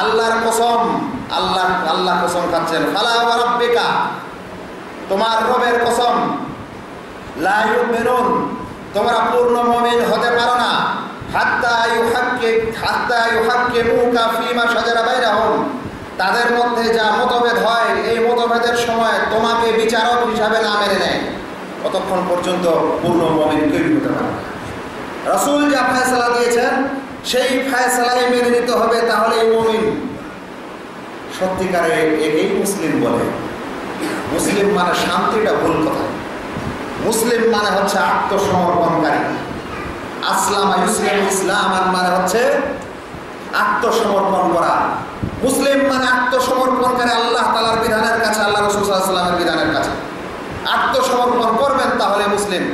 আল্লাহর কসম, আল্লাহ আল্লাহ কসম খাচ্ছেন, ফালা তোমার রবের কসম লা ইউমিনুন, তোমরা পূর্ণ মমিন হতে পারো না। তাদের মধ্যে যা মতভেদ হয়, এই মতভেদের সময় তোমাকে বিচারক হিসাবে না মেনে নেয়। কতক্ষণ পর্যন্ত পূর্ণ মমিন কেউ হতে পারে রসুল যা ফায়সালা দিয়েছেন, সেই ফায়সালাই মেনে নিতে হবে তাহলে এই মমিন। সত্যিকারে একেই মুসলিম বলে। মুসলিম মানে শান্তিটা ভুল কথা। মুসলিম মানে হচ্ছে আত্মসমর্পণকারী। আসলাম ইসলাম ইসলাম মানে হচ্ছে আত্মসমর্পণ করা। মুসলিম মানে আত্মসমর্পণকারী আল্লাহ তালার বিধানের কাছে, আল্লাহ রসুল সাল্লামের বিধানের কাছে। আত্মসমর্পণ করবেন তাহলে মুসলিম,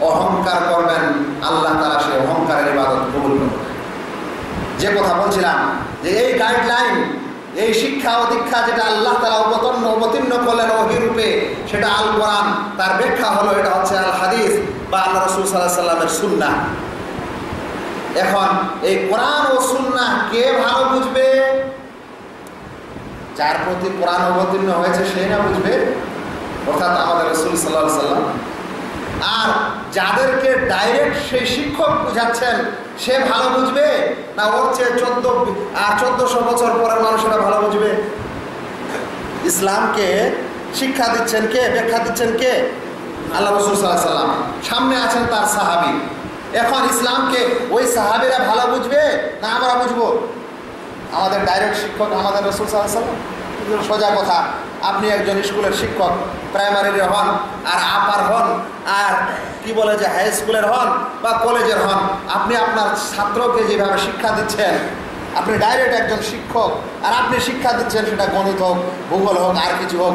অহংকার করবেন, আল্লাহ তালা সে অহংকারের ইবাদত কবুল করবেন। যে কথা বলছিলাম, যে এই গাইডলাইন এই শিক্ষা ও দীক্ষা যেটা আল্লাহ তালা অবতন্ন, অবতীর্ণ করলেন অহিরূপে সেটা আল কোরআন তার ব্যাখ্যা হলো, এটা হচ্ছে আল হাদিস বা আল্লাহ রসুল সাল্লাহ সাল্লামের সুন্না এখন, এই কোরআন ও সুন্না কে ভালো বুঝবে? যার প্রতি কোরআন অবতীর্ণ হয়েছে সেই না বুঝবে? অর্থাৎ আমাদের রসুল সাল্লাহ সাল্লাম আর যাদেরকে ডাইরেক্ট সেই শিক্ষক বুঝাচ্ছেন, সে ভালো বুঝবে না ওর চেয়ে চোদ্দ চোদ্দশো বছর পরের মানুষেরা ভালো বুঝবে? ইসলামকে শিক্ষা দিচ্ছেন কে, ব্যাখ্যা দিচ্ছেন কে? আল্লাহ রসুল সাল্লাহ সাল্লাম। সামনে আছেন তার সাহাবি। এখন ইসলামকে ওই সাহাবিরা ভালো বুঝবে না আমরা বুঝব? আমাদের ডাইরেক্ট শিক্ষক আমাদের রসুল সাল্লাহ সাল্লাম। সোজা কথা। আপনি একজন স্কুলের শিক্ষক, প্রাইমারির হন, আর আপার হন, আর কি বলে যে হাই স্কুলের হন বা কলেজের হন, আপনি আপনার ছাত্রকে যেভাবে শিক্ষা দিচ্ছেন, আপনি ডাইরেক্ট একজন শিক্ষক, আর আপনি শিক্ষা দিচ্ছেন সেটা গণিত হোক, ভূগোল হোক, আর কিছু হোক,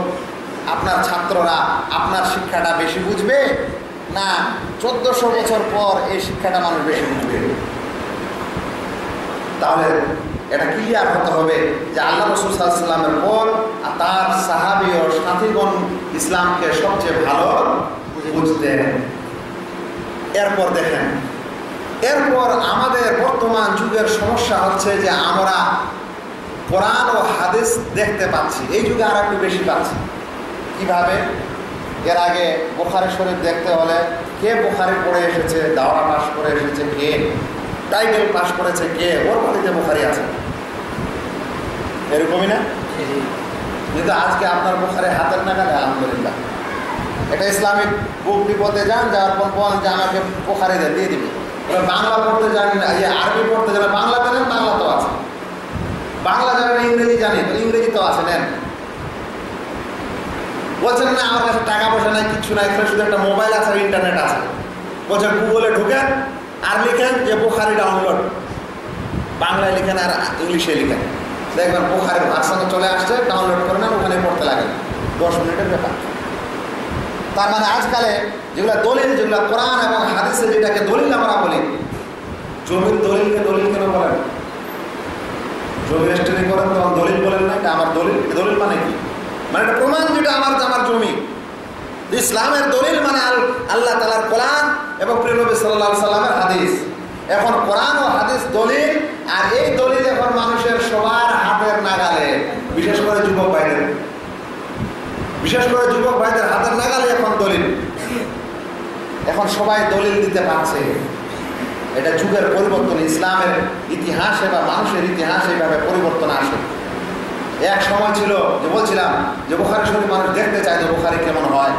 আপনার ছাত্ররা আপনার শিক্ষাটা বেশি বুঝবে না? চোদ্দশো বছর পর এই শিক্ষাটা মানুষ বেশি বুঝবে। তাহলে এটা ক্লিয়ার হতে হবে যে আল্লাহ রসুল সাল্লামের পর আর তার সাহাবি ও সাথীগণ ইসলামকে সবচেয়ে ভালো বুঝতেন এরপর দেখেন, এরপর আমাদের বর্তমান যুগের সমস্যা হচ্ছে যে আমরা কোরআন ও হাদিস দেখতে পাচ্ছি, এই যুগে আর একটু বেশি পাচ্ছি। কীভাবে? এর আগে বোখারি শরীফ দেখতে হলে কে বোখারি পড়ে এসেছে দাওয়া পাশ করে এসেছে, কে? টাইটেল পাশ করেছে কে? ওর বাড়িতে বোখারি আছে। এরকমই না? কিন্তু আজকে আপনার বোখারে হাতের নাগালে, আলহামদুলিল্লাহ। এটা ইসলামিক বুক বিপদে যান, যাওয়ার পর বলেন যে আমাকে বোখারি দেন দিয়ে দিবে। বাংলা পড়তে জানি না ইয়ে আরবি পড়তে জানেন বাংলা জানেন, বাংলা তো আছে। বাংলা জানেন, ইংরেজি জানি তো ইংরেজি তো আছে, নেন। বলছেন না, আমার কাছে টাকা পয়সা নাই, কিছু নাই, এখানে শুধু একটা মোবাইল আছে ইন্টারনেট আছে। বলছেন গুগলে ঢুকেন আর লিখেন যে বোখারি ডাউনলোড বাংলায় লিখেন আর ইংলিশে লিখেন। দেখবেন বোখারের ভার্সানে চলে আসছে ডাউনলোড করে নেন, ওখানে পড়তে লাগে দশ মিনিটের ব্যাপার। তার মানে আজকালে যেগুলো দলিল, যেগুলো কোরআন এবং হাদিসে যেটাকে দলিল আমরা বলি, জমির দলিলকে দলিল কেন বলেন? জমি রেজিস্ট্রি করেন, তখন দলিল বলেন না, এটা আমার দলিল। দলিল মানে কি? মানে এটা প্রমাণ যেটা আমার আমার জমি। ইসলামের দলিল মানে আল্লাহ তালার কোরআন এবং প্রিয়নবী সাল্লাহ সাল্লামের হাদিস। এখন কোরআন ও হাদিস দলিল, আর এই দলিল এখন মানুষের সবার হাতের নাগালে, বিশেষ করে যুবক ভাইদের। বিশেষ করে যুবক ভাইদের হাতের নাগালে এখন দলিল। এখন সবাই দলিল দিতে পারছে। এটা যুগের পরিবর্তন, ইসলামের ইতিহাসে বা মানুষের ইতিহাসে এইভাবে পরিবর্তন আসে। এক সময় ছিল যে বলছিলাম যে বোখারি শরীফ মানুষ দেখতে চায় যে বোখারি কেমন হয়।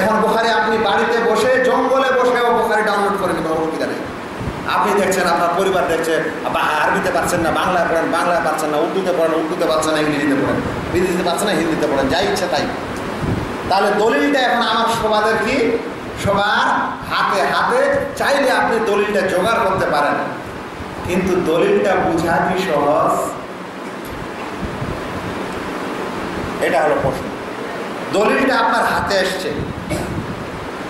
এখন বোখারি আপনি বাড়িতে বসে জঙ্গলে বসেও বোখারি ডাউনলোড করে নেবেন অসুবিধা নেই আপনি দেখছেন, আপনার পরিবার দেখছে আরবিতে পারছেন না, বাংলায় পড়েন, বাংলায় পারছেন না, উর্দুতে পড়েন, উর্দুতে পারছেন না, ইংরেজিতে পড়েন, ইংরেজিতে পারছেন না, হিন্দিতে পড়েন, যাই ইচ্ছে তাই। তাহলে দলিলটা এখন আমার সবাদের কি? সবার হাতে হাতে চাইলে আপনি দলিলটা জোগাড় করতে পারেন। কিন্তু দলিলটা বোঝা কি সহজ? এটা হলো প্রশ্ন। দলিলটা আপনার হাতে এসছে।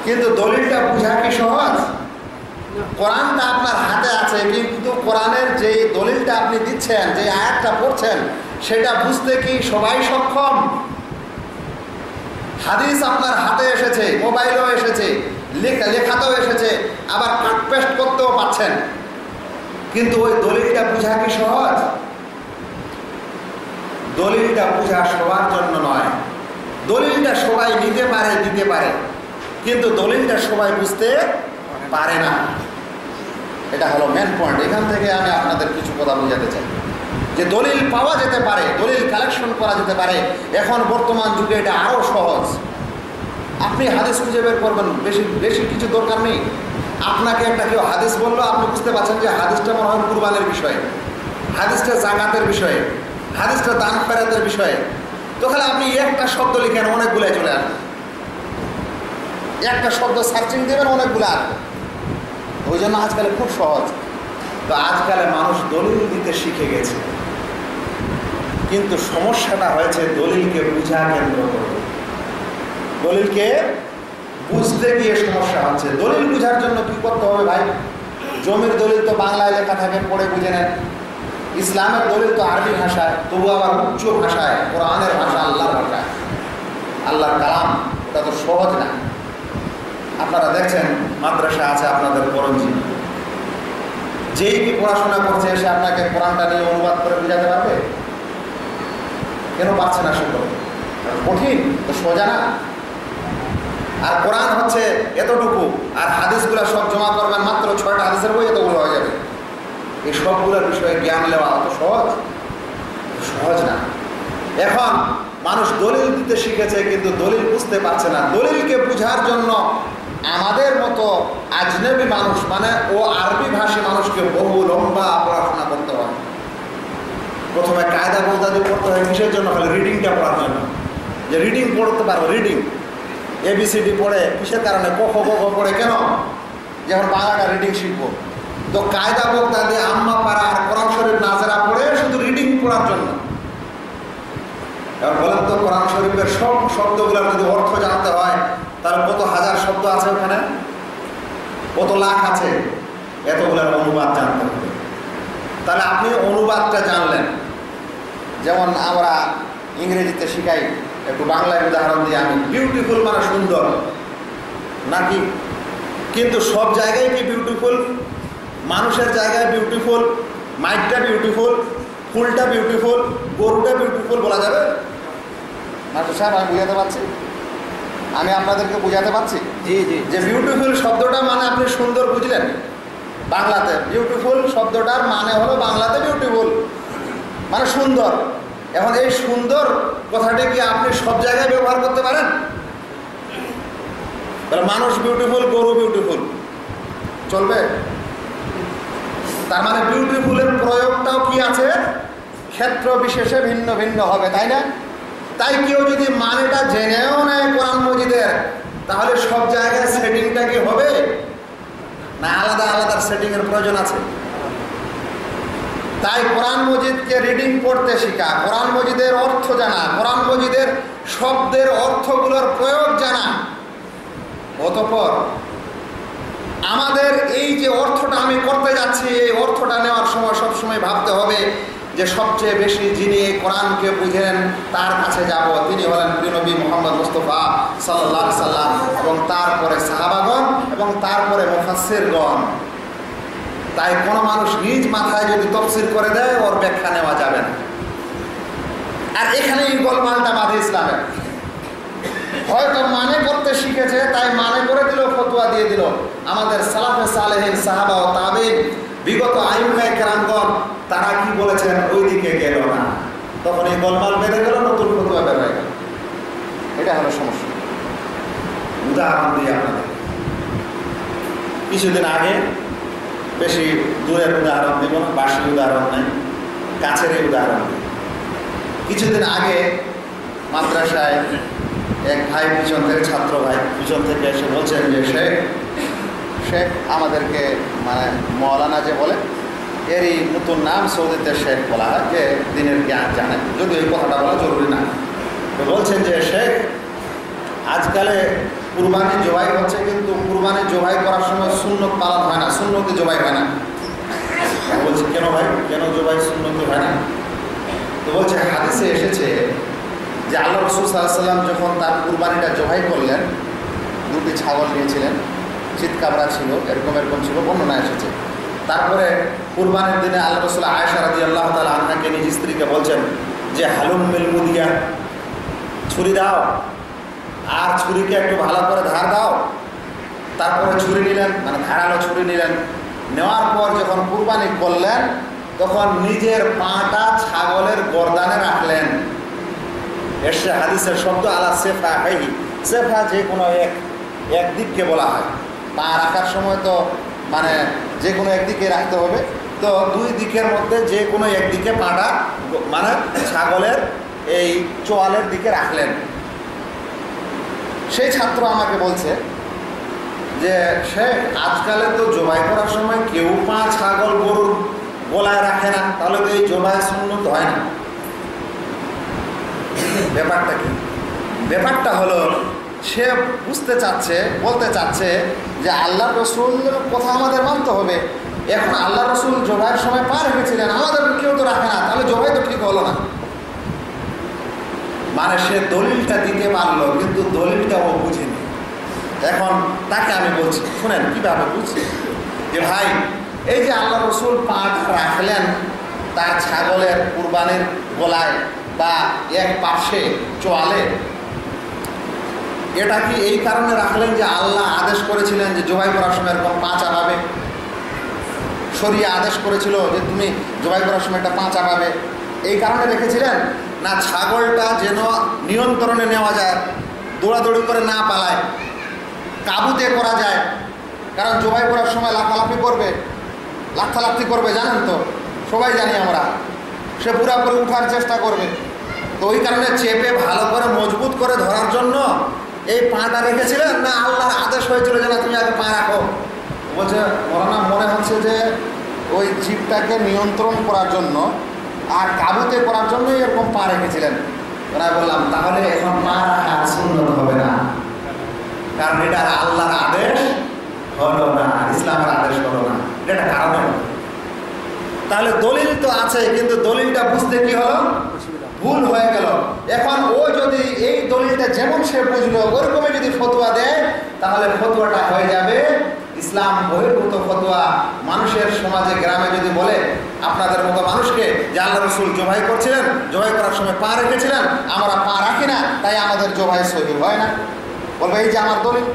কিন্তু দলিলটা বোঝা কি সহজ? কোরআনটা আপনার হাতে আছে, কিন্তু কোরআনের যে দলিলটা আপনি দিচ্ছেন, যে আয়াতটা পড়ছেন, সেটা বুঝতে কি সবাই সক্ষম? হাদিস আপনার হাতে এসেছে, মোবাইলও এসেছে, লেখা লেখাতেও এসেছে, আবার কাট পেস্ট করতেও পাচ্ছেন কিন্তু ওই দলিলটা বোঝা কি সহজ? দলিলটা বোঝা সবার জন্য নয়। দলিলটা সবাই নিতে পারে, দিতে পারে। কিন্তু দলিলটা সবাই বুঝতে পারে না। এটা হলো মেন পয়েন্ট এখান থেকে আমি আপনাদের কিছু কথা বোঝাতে চাই। যে দলিল পাওয়া যেতে পারে, দলিল কালেকশন করা যেতে পারে, এখন বর্তমান যুগে এটা আরও সহজ। আপনি হাদিস খুঁজে বের করবেন, বেশি বেশি কিছু দরকার নেই। আপনাকে একটা কেউ হাদিস বলল, আপনি বুঝতে পারছেন যে হাদিসটা মনে হয় কুরবানের বিষয়ে। হাদিসটা জাগাতের বিষয়ে। হাদিসটা দান ফেরাতের বিষয়ে। তো আপনি একটা শব্দ লিখেন অনেকগুলো চলে আসবে। একটা শব্দ সার্চিং দেবেন, অনেকগুলো আসবে। ওই জন্য আজকাল খুব সহজ। তো আজকালে মানুষ দলিল দিতে শিখে গেছে। কিন্তু সমস্যাটা হয়েছে দলিলকে বুঝা কেন্দ্র করে দলিলকে বুঝতে গিয়ে সমস্যা হচ্ছে। দলিল বুঝার জন্য কি করতে হবে ভাই? জমির দলিল তো বাংলায় লেখা থাকে, পড়ে বুঝে নেন। ইসলামের দলিল তো আরবি ভাষায়, তবু আবার উচ্চ ভাষায়, কোরআনের ভাষা আল্লাহর ভাষায় আল্লাহর কালাম, ওটা তো সহজ না। আপনারা দেখছেন, মাদ্রাসা আছে আপনাদের করঞ্জি যেই কি পড়াশোনা করছে, সে আপনাকে কোরআনটা নিয়ে অনুবাদ করে বুঝাতে পারবে? কেন পারছে না সে কঠিন, তো সোজা না। আর কোরআন হচ্ছে এতটুকু, আর হাদিসগুলো সব জমা করবেন মাত্র ছয়টা হাদিসের বই এতগুলো হয়ে যাবে। এই সবগুলোর বিষয়ে জ্ঞান নেওয়া অত সহজ? সহজ না। এখন মানুষ দলিল দিতে শিখেছে, কিন্তু দলিল বুঝতে পারছে না। দলিলকে বুঝার জন্য আমাদের মতো আজনবী মানুষ মানে ও আরবি ভাষী মানুষকে বহু লম্বা পড়াশোনা করতে হয়। প্রথমে কায়দা বলদাদি পড়তে হয়, কিসের জন্য? খালি রিডিংটা পড়ার জন্য। যে রিডিং পড়তে পারব রিডিং এবিসিডি পড়ে, কিসের কারণে? ক, খ, গ ঘ পড়ে কেন? যেমন বাংলাটা রিডিং শিখব। তো কায়দা বক্তাদি আম্মা পাড়া আর কোরআন শরীফ নাজারা পড়ে শুধু রিডিং পড়ার জন্য। এবার বলেন তো কোরআন শরীফের সব শব্দগুলোর যদি অর্থ জানতে হয়, তাহলে কত হাজার শব্দ আছে ওখানে? কত লাখ আছে? এতগুলোর অনুবাদ জানতে হবে। তাহলে আপনি অনুবাদটা জানলেন। যেমন আমরা ইংরেজিতে শিখাই, একটু বাংলায় উদাহরণ দিয়ে আমি বিউটিফুল মানে সুন্দর। নাকি? কিন্তু সব জায়গায় কি বিউটিফুল মানুষের জায়গায় বিউটিফুল মাইকটা বিউটিফুল ফুলটা বিউটিফুল গরুটা বিউটিফুল বলা যাবে? মাস্টার সাহেব আমি বুঝাতে পারছি? আমি আপনাদেরকে বুঝাতে পারছি? জি জি। যে বিউটিফুল শব্দটা মানে আপনি সুন্দর বুঝলেন। বাংলাতে বিউটিফুল শব্দটার মানে হলো বাংলাতে বিউটিফুল মানে সুন্দর। এখন এই সুন্দর কথাটি কি আপনি সব জায়গায় ব্যবহার করতে পারেন? মানুষ বিউটিফুল গরু বিউটিফুল চলবে? তার মানে বিউটিফুলের প্রয়োগটাও কি আছে? ক্ষেত্র বিশেষে ভিন্ন ভিন্ন হবে, তাই না? তাই কেউ যদি মানেটা জেনেও নেয় কোরআন মজিদের, তাহলে সব জায়গায় সেটিংটা কি হবে? না, আলাদা আলাদা সেটিংয়ের প্রয়োজন আছে। তাই কোরআন মজিদকে রিডিং করতে শেখা, কোরআন মজিদের অর্থ জানা, কোরআন মজিদের শব্দের অর্থগুলোর প্রয়োগ জানা। অতপর আমাদের এই যে অর্থটা আমি করতে যাচ্ছি, এই অর্থটা নেওয়ার সময় সবসময় ভাবতে হবে যে সবচেয়ে বেশি যিনি কোরআনকে বুঝেন, তার কাছে যাব। তিনি হলেন প্রিয়নবী মোহাম্মদ মুস্তফা সাল্লাহ সাল্লাম এবং তারপরে সাহাবাগণ এবং তারপরে মুফাসিরগণ তাই কোনো মানুষ নিজ মাথায় যদি তফসিল করে দেয়, ওর ব্যাখ্যা নেওয়া যাবে না। আর এখানে এই গোলমালটা বাঁধে ইসলামের। হয়তো মানে করতে শিখেছে, তাই মানে করে দিল, ফতুয়া দিয়ে দিল। আমাদের সালাফে সালেহীন সাহাবা ও তাবিন, বিগত আইমায় কেরামগণ, তারা কি বলেছেন? ওই দিকে গেল না। তখন এই গোলমাল বেড়ে গেল, নতুন ফতুয়া বের হয়ে গেল। এটা হলো সমস্যা। উদাহরণ দিই আপনাদের। কিছুদিন আগে বেশি দূরের উদাহরণ দেব না বাসি উদাহরণ নেই, কাছেরই উদাহরণ দিই। কিছুদিন আগে মাদ্রাসায় এক ভাই পিছন ছাত্র ভাই পিছন থেকে এসে বলছেন যে, শেখ শেখ আমাদেরকে মানে মৌলানা যে বলে, এরই নতুন নাম সৌদিতে শেখ বলা হয়, যে দিনের জ্ঞান জানে। যদি এই কথাটা বলা জরুরি না। তো বলছেন যে, শেখ, আজকালে কুরবানি জবাই হচ্ছে, কিন্তু কুরবানি জবাই করার সময় শূন্য পালন হয় না। শূন্যতে জবাই হয় না। বলছি, কেন ভাই? কেন জবাই শূন্যতে হয় না? তো বলছে, হাদিসে এসেছে যে আল্লাহ রসুল সাল্লাম যখন তার কুরবানিটা জবাই করলেন দুটি ছাগল নিয়েছিলেন চিৎকাবরা ছিল, এরকম এরকম ছিল, বর্ণনা এসেছে। তারপরে কুরবানির দিনে আল্লাহ রসুল আয়সা রাদি আল্লাহ তালা আহ্নাকে নিজ স্ত্রীকে বলছেন যে, হালুম মিলমুদিয়া ছুরি দাও। আর ছুরিকে একটু ভালো করে ধার দাও। তারপরে ছুরি নিলেন মানে ধারালো ছুরি নিলেন। নেওয়ার পর যখন কুরবানি করলেন, তখন নিজের পাটা ছাগলের গরদানে রাখলেন। এসে হাদিসের শব্দ আলা সেফা হাইহি সেফা যে কোনো এক একদিককে বলা হয়। পা রাখার সময় তো মানে যে কোনো একদিকে রাখতে হবে। তো দুই দিকের মধ্যে যে কোনো একদিকে পাটা মানে ছাগলের এই চোয়ালের দিকে রাখলেন। সেই ছাত্র আমাকে বলছে যে, সে আজকালে তো জবাই করার সময় কেউ পা ছাগল গরুর গলায় রাখে না। তাহলে তো এই জবাই সুন্নত হয় না। ব্যাপারটা কি? ব্যাপারটা হলো, সে বুঝতে চাচ্ছে, বলতে চাচ্ছে যে আল্লাহ রসুল কথা আমাদের মানতে হবে। এখন আল্লাহ রসুল জবাইয়ের সময় পার হয়েছিলেন, আমাদের কেউ তো রাখে না, তাহলে জবাই তো ঠিক হলো না। মানে সে দলিলটা দিতে পারল, কিন্তু দলিলটা ও বুঝেনি। এখন তাকে আমি বলছি, শুনেন, কীভাবে বুঝছি? যে ভাই, এই যে আল্লাহ রসুল পাটা রাখলেন, তার ছাগলের কুরবানির গলায় বা এক পাশে চোয়ালে এটা কি এই কারণে রাখলেন যে আল্লাহ আদেশ করেছিলেন যে জবাই করার সময় এরকম পা চাপাবে সরিয়ে আদেশ করেছিল যে তুমি জবাই করার সময় একটা পা চাপাবে এই কারণে রেখেছিলেন? না, ছাগলটা যেন নিয়ন্ত্রণে নেওয়া যায়, দৌড়াদৌড়ি করে না পালায়, কাবুতে করা যায়। কারণ জবাই করার সময় লাফালাফি করবে লাফালাফি করবে, জানেন তো? সবাই জানি আমরা। সে পুরাপুরি উঠার চেষ্টা করবে। তো ওই কারণে চেপে ভালো করে মজবুত করে ধরার জন্য এই পাটা রেখেছিলেন না, আল্লাহর আদেশ হয়েছিল যে না, তুমি আগে পা রাখো। বলছে, মরানা, মনে হচ্ছে যে ওই জীবটাকে নিয়ন্ত্রণ করার জন্য আর কাবুতে করার জন্যই এরকম পা রেখেছিলেন। ওরা বললাম, তাহলে এখন পা রাখা সুন্দর হবে না। কারণ এটা আল্লাহর আদেশ হলো না, ইসলামের আদেশ হলো না। এটা কারণ তাহলে দলিল তো আছে, কিন্তু দলিলটা বুঝতে কি হলো? ভুল হয়ে গেল। এখন ও যদি এই দলিলটা যেমন সে বুঝলো, ওরকমই যদি ফতোয়া দেয়, তাহলে ফতোয়াটা হয়ে যাবে। ইসলাম বহির্ভূত ফতোয়া মানুষের সমাজে, গ্রামে যদি বলে, আপনাদের মতো মানুষকে যে রসুল জবাই করছিলেন, জবাই করার সময় পা রেখেছিলেন, আমরা পা রাখি না, তাই আমাদের জবাই সহি হয় না। বলবে, এই যে আমার দলিল,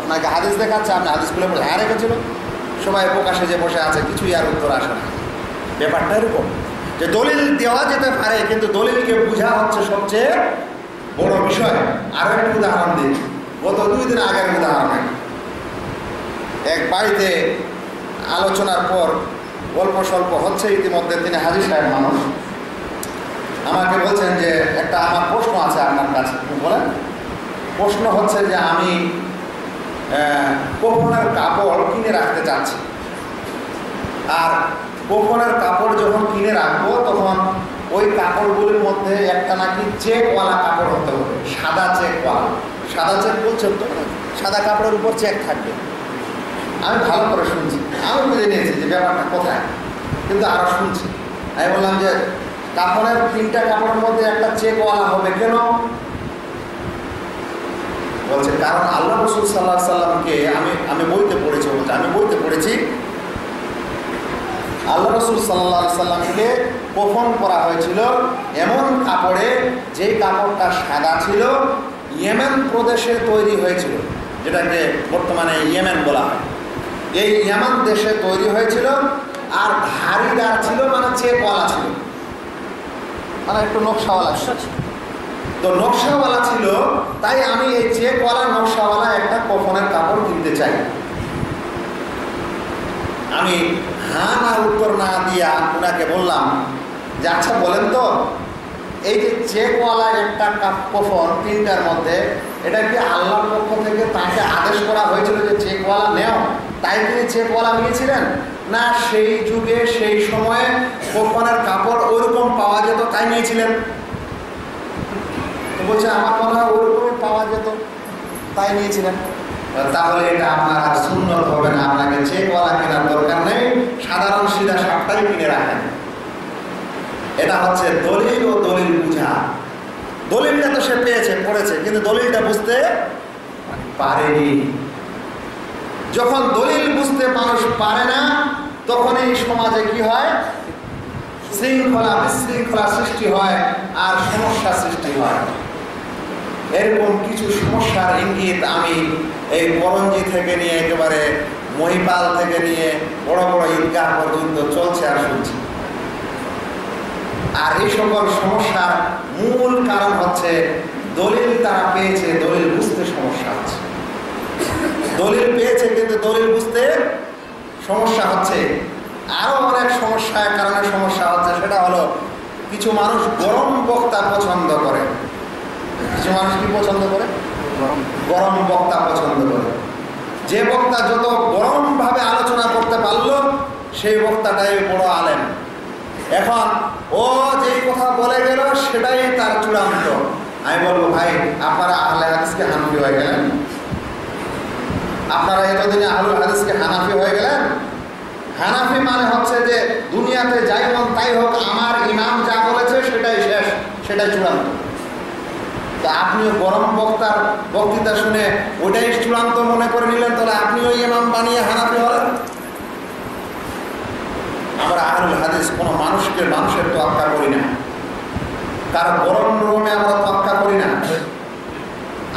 আপনাকে হাদিস দেখাচ্ছে, আপনি হাদিসগুলো বলে হ্যাঁ রেখেছিল। সবাই প্রকাশে যে বসে আছে, কিছুই আর উত্তর আসে না। ব্যাপারটা এরকম। যে দলিল দেওয়া যেতে পারে, কিন্তু দলিলকে বোঝা হচ্ছে সবচেয়ে বড় বিষয়। আরও একটি উদাহরণ দিই। গত দুই দিন আগের উদাহরণ। এক বাড়িতে আলোচনার পর অল্প স্বল্প হচ্ছে ইতিমধ্যে তিনি হাজির সাহেব মানুষ। আমাকে বলছেন যে, একটা আমার প্রশ্ন আছে আপনার কাছে বলেন। প্রশ্ন হচ্ছে যে আমি কফনের কাপড় কিনে রাখতে চাচ্ছি। আর কফনের কাপড় যখন কিনে রাখব, তখন ওই কাপড়গুলির মধ্যে একটা নাকি চেকওয়ালা কাপড় হতে হবে, সাদা চেকওয়ালা। সাদা চেক বলছেন তো, সাদা কাপড়ের উপর চেক থাকবে। আমি ভালো করে শুনছি। আমি বুঝে নিয়েছি যে ব্যাপারটা কোথায়, কিন্তু আরও শুনছি। আমি বললাম যে, কাপড়ের তিনটা কাপড়ের মধ্যে একটা চেকওয়ালা হবে কেন? বলছে, কারণ আল্লাহ রসুল সাল্লাহ সাল্লামকে আমি আমি বইতে পড়েছি, বলছে, আমি বইতে পড়েছি আল্লাহ রসুল সাল্লাহ সাল্লামকে কফন করা হয়েছিল এমন কাপড়ে যেই কাপড়টা সাদা ছিল ইয়েমেন প্রদেশে তৈরি হয়েছিল যেটাকে বর্তমানে ইয়েমেন বলা হয়। এই ইয়েমেন দেশে তৈরি হয়েছিল আর ধারিদার ছিল মানে চেকওয়ালা ছিল। মানে একটু নকশাওয়ালা ছিল। তো নকশাওয়ালা ছিল তাই আমি এই চেকওয়ালা নকশাওয়ালা একটা কফনের কাপড় কিনতে চাই। আমি হ্যাঁ না উত্তর না দিয়া ওনাকে বললাম, যে আচ্ছা বলেন তো, এই যে চেকওয়ালা একটা কফন তিনটার মধ্যে, এটা কি আল্লাহর পক্ষ থেকে তাকে আদেশ করা হয়েছিল যে চেকওয়ালা নেও? তাই তিনি চেকওয়ালা নিয়েছিলেন? না, সেই যুগে, সেই সময়ে কফনের কাপড় ওইরকম পাওয়া যেত, তাই নিয়েছিলেন। বলছে, আমার মনে হয় ওরকমই পাওয়া যেত, তাই নিয়েছিলেন। তাহলে এটা আপনার আর সুন্দর হবে না। আপনাকে যে কলা কেনার দরকার নেই, সাধারণ সিধা সাপটাই কিনে রাখেন। এটা হচ্ছে দলিল ও দলিল বুঝা। দলিলটা তো সে পেয়েছে পড়েছে কিন্তু দলিলটা বুঝতে পারেনি। যখন দলিল বুঝতে মানুষ পারে না তখন এই সমাজে কি হয়? শৃঙ্খলা বিশৃঙ্খলা সৃষ্টি হয় আর সমস্যা সৃষ্টি হয়। এরকম কিছু সমস্যার ইঙ্গিত আমি এই করঞ্জি থেকে নিয়ে একেবারে মহিপাল থেকে নিয়ে বড় বড় ঈদগাহ পর্যন্ত চলছে আর শুনছি। আর এই সকল সমস্যার মূল কারণ হচ্ছে দলিল তারা পেয়েছে, দলিল বুঝতে সমস্যা হচ্ছে। দলিল পেয়েছে কিন্তু দলিল বুঝতে সমস্যা হচ্ছে। আরও অনেক সমস্যার কারণে সমস্যা হচ্ছে, সেটা হলো কিছু মানুষ গরম বক্তা পছন্দ করে। কিছু মানুষ কি পছন্দ করে? গরম। বক্তা পছন্দ করে। যে বক্তা যত গরমভাবে আলোচনা করতে পারল সেই বক্তাটাই বড় আলেন এখন ও যেই কথা বলে গেল সেটাই তার চূড়ান্ত। আমি বলব ভাই আপনারা আহলে হাদিসকে হানফি হয়ে গেলেন? আপনারা এতদিনে আহলুল হাদিসকে হানাফি হয়ে গেলেন? হানাফি মানে হচ্ছে যে দুনিয়াতে যাই মন তাই হোক আমার ইমাম যা বলেছে সেটাই শেষ সেটাই চূড়ান্ত। তো আপনিও গরম বক্তার বক্তৃতা শুনে ওটাই চূড়ান্ত মনে করে নিলেন, তাহলে আপনিও ইমাম বানিয়ে হানাফি হলেন? আমরা আহলুল হাদিস, কোনো মানুষকে মানুষের তোয়াক্কা করি না। কারও গরম রুমে আমরা তোয়াক্কা করি না।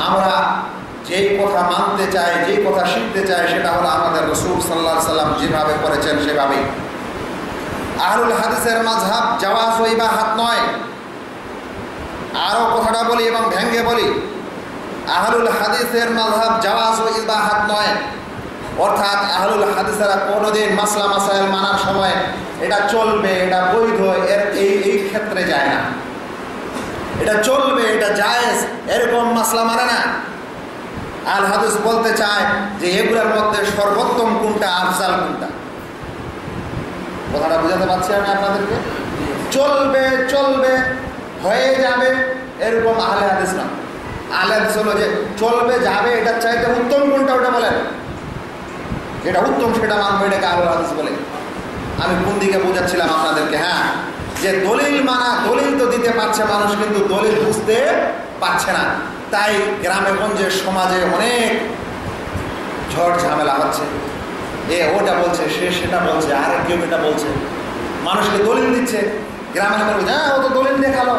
আমরা যেই কথা মানতে চাই, যেই কথা শিখতে চাই, সেটা হলো আমাদের রসুল সাল্লাহ সাল্লাম যেভাবে করেছেন সেভাবেই। আহলুল হাদিসের মাঝহাব জাওয়াজ ওই বা হাত নয়। আরও কথাটা বলি এবং ভেঙ্গে বলি। আহলুল হাদিসের মাঝহাব জাওয়াজ ওই বা হাত নয়। অর্থাৎ আহলুল হাদিসেরা কোনোদিন মাসলা মাসাইল মানার সময় এটা চলবে, এটা বৈধ, এর এই এই ক্ষেত্রে যায় না। এটা চলবে, এটা জায়েজ, এরকম মাসলা মানে না। আল হাদিস বলতে চায় যে এগুলোর মধ্যে সর্বোত্তম কোনটা, আফজাল কোনটা? কথাটা বুঝাতে পারছি আমি আপনাদেরকে? চলবে চলবে। হয়ে যাবে, এরকম আহলে হাদিস না। আহলে হাদিস হলো যে চলবে, যাবে, এটার চাইতে উত্তম কোনটা ওটা বলেন। যেটা উত্তম সেটা মানবো এটাকে আহলে হাদিস বলে। আমি কোন দিকে বোঝাচ্ছিলাম আপনাদেরকে? হ্যাঁ যে দলিল মানা, দলিল তো দিতে পারছে মানুষ, কিন্তু দলিল বুঝতে পারছে না। তাই গ্রামে গঞ্জে সমাজে অনেক ঝড় ঝামেলা হচ্ছে। এ, ওটা বলছে, সে সেটা বলছে আর কেউ এটা বলছে। মানুষকে দলিল দিচ্ছে। গ্রামের মানুষ হ্যাঁ ও তো দলিল দেখাল।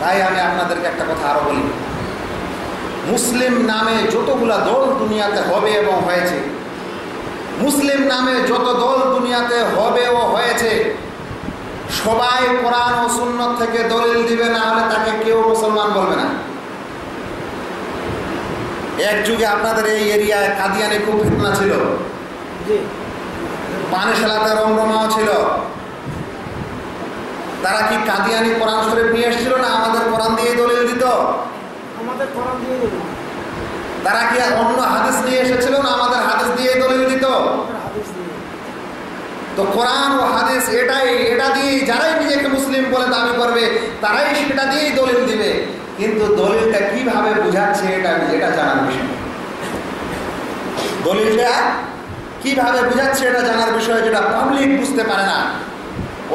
তাই আমি আপনাদেরকে একটা কথা আরও বলি। মুসলিম নামে যতগুলা দল দুনিয়াতে হবে এবং হয়েছে মুসলিম নামে যত দল দুনিয়াতে হবে ও হয়েছে সবাই কোরআন ও সুন্নত থেকে দলিল দিবে না হলে তাকে কেউ মুসলমান বলবে না। এক যুগে আপনাদের এই এরিয়ায় কাদিয়ানে খুব ফিতনা ছিল। পানি সেলাতে রমরমাও ছিল। তারা কি কাদিয়ানি কোরআন শরীফ নিয়ে এসেছিল না আমাদের কোরআন দিয়ে দলিল দিত? আমাদের কোরআন দিয়ে তারা কি অন্য হাদিস নিয়ে এসেছিল না আমাদের হাদিস দিয়ে দলিল দিত? তো কোরআন ও হাদিস এটাই এটা দিয়ে যারাই নিজেকে মুসলিম বলে দাবি করবে তারাই সেটা দিয়েই দলিল দিবে। কিন্তু দলিলটা কীভাবে বুঝাচ্ছে এটা এটা জানার বিষয়। দলিলটা কীভাবে বুঝাচ্ছে এটা জানার বিষয় যেটা পাবলিক বুঝতে পারে না।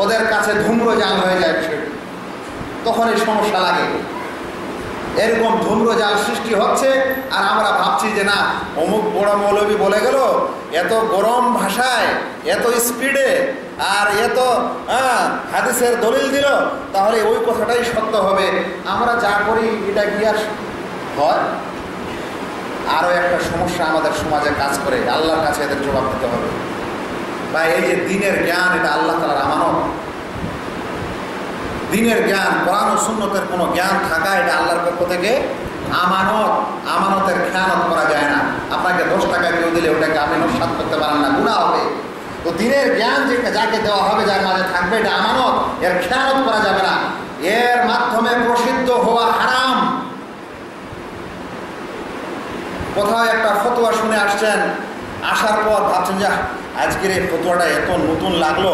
ওদের কাছে ধূম্র জাল হয়ে যায় বিষয়টি তখন এই সমস্যা লাগে। এরকম ধূম্র জাল সৃষ্টি হচ্ছে, আর আমরা ভাবছি যে না, অমুক বড় মৌলবী বলে গেল, এত গরম ভাষায়, এত স্পিডে আর এত হাদিসের দলিল দিল, তাহলে ওই কথাটাই সত্য হবে। আমরা যা করি, এটা কি আর হয়? আরও একটা সমস্যা আমাদের সমাজে কাজ করে। আল্লাহর কাছে এদের জবাব দিতে হবে। বা এই যে দিনের জ্ঞান, এটা আল্লাহ তালার আমানত। দিনের জ্ঞান, কোরআন ও সুন্নতের কোনো জ্ঞান থাকা, এটা আল্লাহর পক্ষ থেকে আমানত। আমানতের খেয়ানত করা যায় না। আপনাকে দশ টাকা কেউ দিলে ওটাকে আপনি নস্বাত করতে পারেন না গুণা হবে। তো দিনের জ্ঞান যে যাকে দেওয়া হবে, যার মাঝে থাকবে, এটা আমানত। এর খেয়ানত করা যাবে না। এর মাধ্যমে প্রসিদ্ধ হওয়া হারাম। কোথাও একটা ফতোয়া শুনে আসছেন আসার পর ভাবছেন যে আজকের এই ফতোয়াটা এত নতুন লাগল,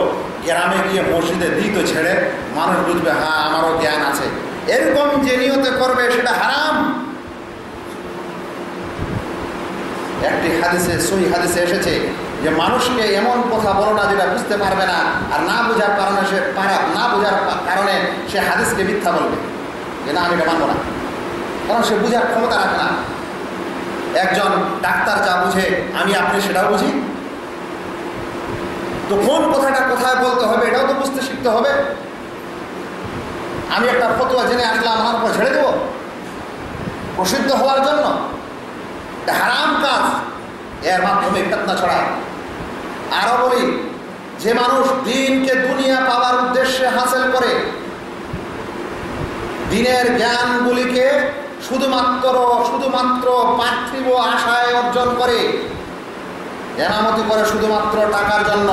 গ্রামে গিয়ে মসজিদে দিই তো ছেড়ে, মানুষ বুঝবে হ্যাঁ আমারও জ্ঞান আছে। এরকম যে নিয়তে করবে, সেটা হারাম। একটি হাদিসে সই হাদিসে এসেছে যে, মানুষকে এমন কথা বলো না যেটা বুঝতে পারবে না, আর না বোঝার কারণে সে পারা, না বোঝার কারণে সে হাদিসকে মিথ্যা বলবে। যে, না, আমি এটা মানবো না। কারণ সে বুঝার ক্ষমতা রাখে না। একজন ডাক্তার যা বুঝে, আমি আপনি সেটাও বুঝি। তো কোন কথাটা কোথায় বলতে হবে, এটাও তো বুঝতে শিখতে হবে। আমি একটা ফতোয়া জেনে আসলাম, আমার উপর ছেড়ে দেবো। প্রসিদ্ধ হওয়ার জন্য হারাম কাজ এর মাধ্যমে ফেতনা ছড়ায়। আরও বলি, যে মানুষ দিনকে দুনিয়া পাওয়ার উদ্দেশ্যে হাসিল করে, দিনের জ্ঞানগুলিকে শুধুমাত্র শুধুমাত্র পার্থিব আশায় অর্জন করে, এনামতি করে শুধুমাত্র টাকার জন্য।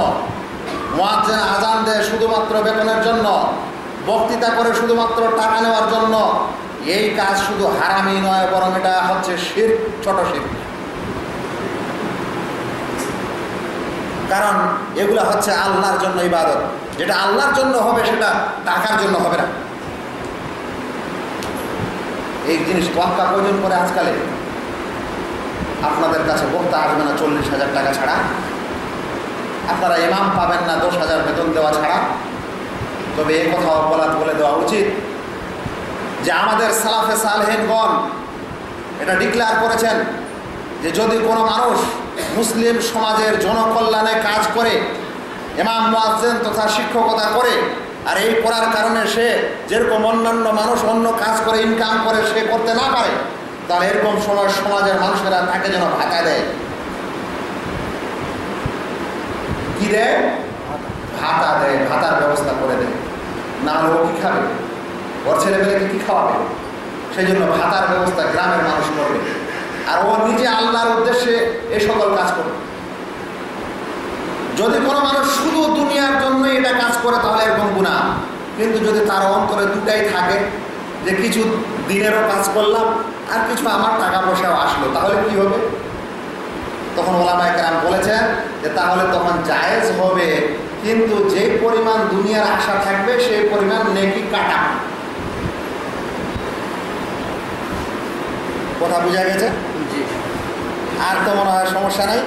মোয়াজ্জেন আজান দেয় শুধুমাত্র বেতনের জন্য। বক্তৃতা করে শুধুমাত্র টাকা নেওয়ার জন্য। এই কাজ শুধু হারামি নয়, বরং এটা হচ্ছে শির, ছোট শির। কারণ এগুলো হচ্ছে আল্লাহর জন্য ইবাদত। যেটা আল্লাহর জন্য হবে, সেটা টাকার জন্য হবে না। এই জিনিস তোয়াক্কা প্রয়োজন করে আজকালে। আপনাদের কাছে বক্তা আসবে না চল্লিশ হাজার টাকা ছাড়া। আপনারা ইমাম পাবেন না দশ হাজার বেতন দেওয়া ছাড়া। তবে এ কথাও বলা বলে দেওয়া উচিত যে আমাদের সালাফে সালহেনগণ এটা ডিক্লেয়ার করেছেন যে যদি কোনো মানুষ মুসলিম সমাজের জনকল্যাণে কাজ করে, ইমাম মুয়াজ্জেন তথা শিক্ষকতা করে আর এই করার কারণে সে যেরকম অন্যান্য মানুষ অন্য কাজ করে ইনকাম করে, সে করতে না পারে তাহলে এরকম সময় সমাজের মানুষেরা তাকে যেন ভাতা দেয়। কি দেয়? ভাতা দেয়, ভাতার ব্যবস্থা করে দেয়। না হলে ও কি খাবে? ওর ছেলেমেয়েকে কি খাওয়াবে? সেই জন্য ভাতার ব্যবস্থা গ্রামের মানুষ করবে। আর ও নিজে আল্লাহর উদ্দেশ্যে এই সকল কাজ করবে। যদি কোনো মানুষ শুধু দুনিয়ার জন্য এটা কাজ করে তাহলে এরকম গুণা কিন্তু যদি তার অন্তরে দুটাই থাকে যে কিছু দিনেরও কাজ করলাম আর কিছু আমার টাকা পয়সাও আসলো তাহলে কি হবে? তখন ওলামায় কেরাম বলেছেন যে তাহলে তখন জায়েজ হবে কিন্তু যে পরিমাণ দুনিয়ার আশা থাকবে সেই পরিমাণ নেকি কাটা। কথা বোঝা গেছে? আর তো মনে হয় সমস্যা নাই?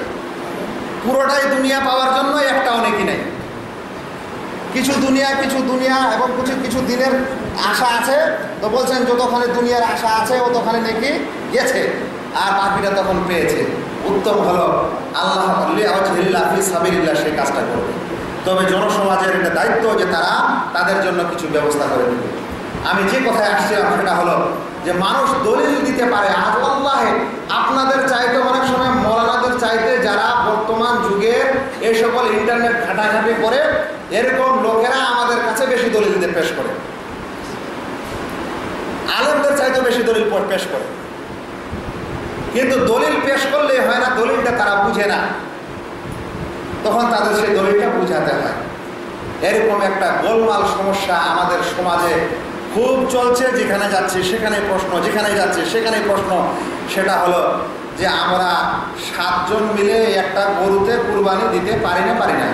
পুরোটাই দুনিয়া পাওয়ার জন্য একটা অনেকই নেই। কিছু দুনিয়া কিছু দুনিয়া এবং কিছু কিছু দিনের আশা আছে। তো বলছেন, যতখানে দুনিয়ার আশা আছে ততখানে নাকি গেছে আর বাকিটা তখন পেয়েছে। উত্তম হলো, আল্লাহ সাবিল্লাহ সেই কাজটা করবে। তবে জনসমাজের একটা দায়িত্ব যে তারা তাদের জন্য কিছু ব্যবস্থা করে দেবে আমি যে কথায় আসছিলাম সেটা হলো যে, মানুষ দলিল দিতে পারে, আজ আল্লাহে আপনাদের চাইতে অনেক সময় মৌলানাদের চাইতে যারা বর্তমান যুগের এই সকল ইন্টারনেট ঘাটাঘাটি করে, এরকম লোকেরা আমাদের কাছে বেশি দলিল পেশ করে। আলেমদের চাইতে বেশি দলিল পেশ করে। কিন্তু দলিল পেশ করলে হয় না, দলিলটা তারা বুঝে না। তখন তাদের সেই দলিলটা বুঝাতে হয়। এরকম একটা গোলমাল সমস্যা আমাদের সমাজে খুব চলছে, যেখানে যাচ্ছে সেখানে প্রশ্ন যেখানে যাচ্ছে সেখানে প্রশ্ন। সেটা হলো যে আমরা সাতজন মিলে একটা গরুতে কুরবানি দিতে পারি না পারি না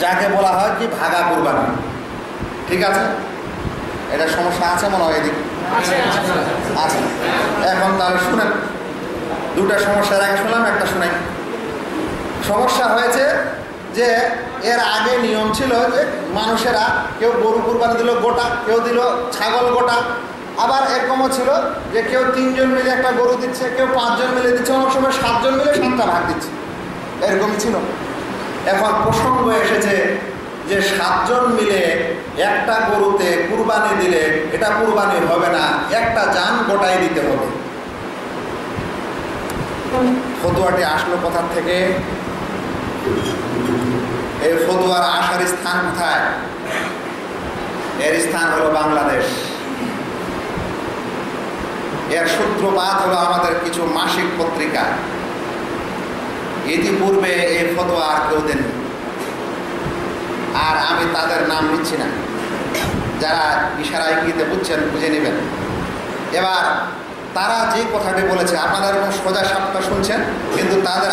যাকে বলা হয় কি ভাগা কুরবানি। ঠিক আছে? এটা সমস্যা আছে মনে হয় এদিকে? আচ্ছা এখন তাহলে শুনেন। দুটা সমস্যার আগে শুনলাম একটা শুনাই। সমস্যা হয়েছে যে এর আগে নিয়ম ছিল যে মানুষেরা কেউ গরু কুরবানি দিল গোটা কেউ দিল ছাগল গোটা। আবার এরকমও ছিল যে কেউ তিনজন মিলে একটা গরু দিচ্ছে, কেউ পাঁচজন মিলে দিচ্ছে, অনেক সময় সাতজন মিলে সাতটা ভাগ দিচ্ছে। এরকমই ছিল। এখন প্রসঙ্গ এসেছে যে সাতজন মিলে একটা গরুতে কুরবানি দিলে এটা কুরবানি হবে না, একটা যান গোটাই দিতে হবে। ফতুয়াটি আসলো কোথার থেকে? এই ফতুয়ার আসার স্থান কোথায়? এর স্থান হলো বাংলাদেশ। এর সূত্রপাত হলো আমাদের কিছু মাসিক পত্রিকা। ইতিপূর্বে এই ফতোয়া আর কেউ দেননি। আর আমি তাদের নাম নিচ্ছি না। যারা ইশারায় গীতে বুঝছেন, বুঝে নেবেন। এবার তারা যে কথাটি বলেছে আপনারা এরকম সোজা সাপটা শুনছেন? কিন্তু তাদের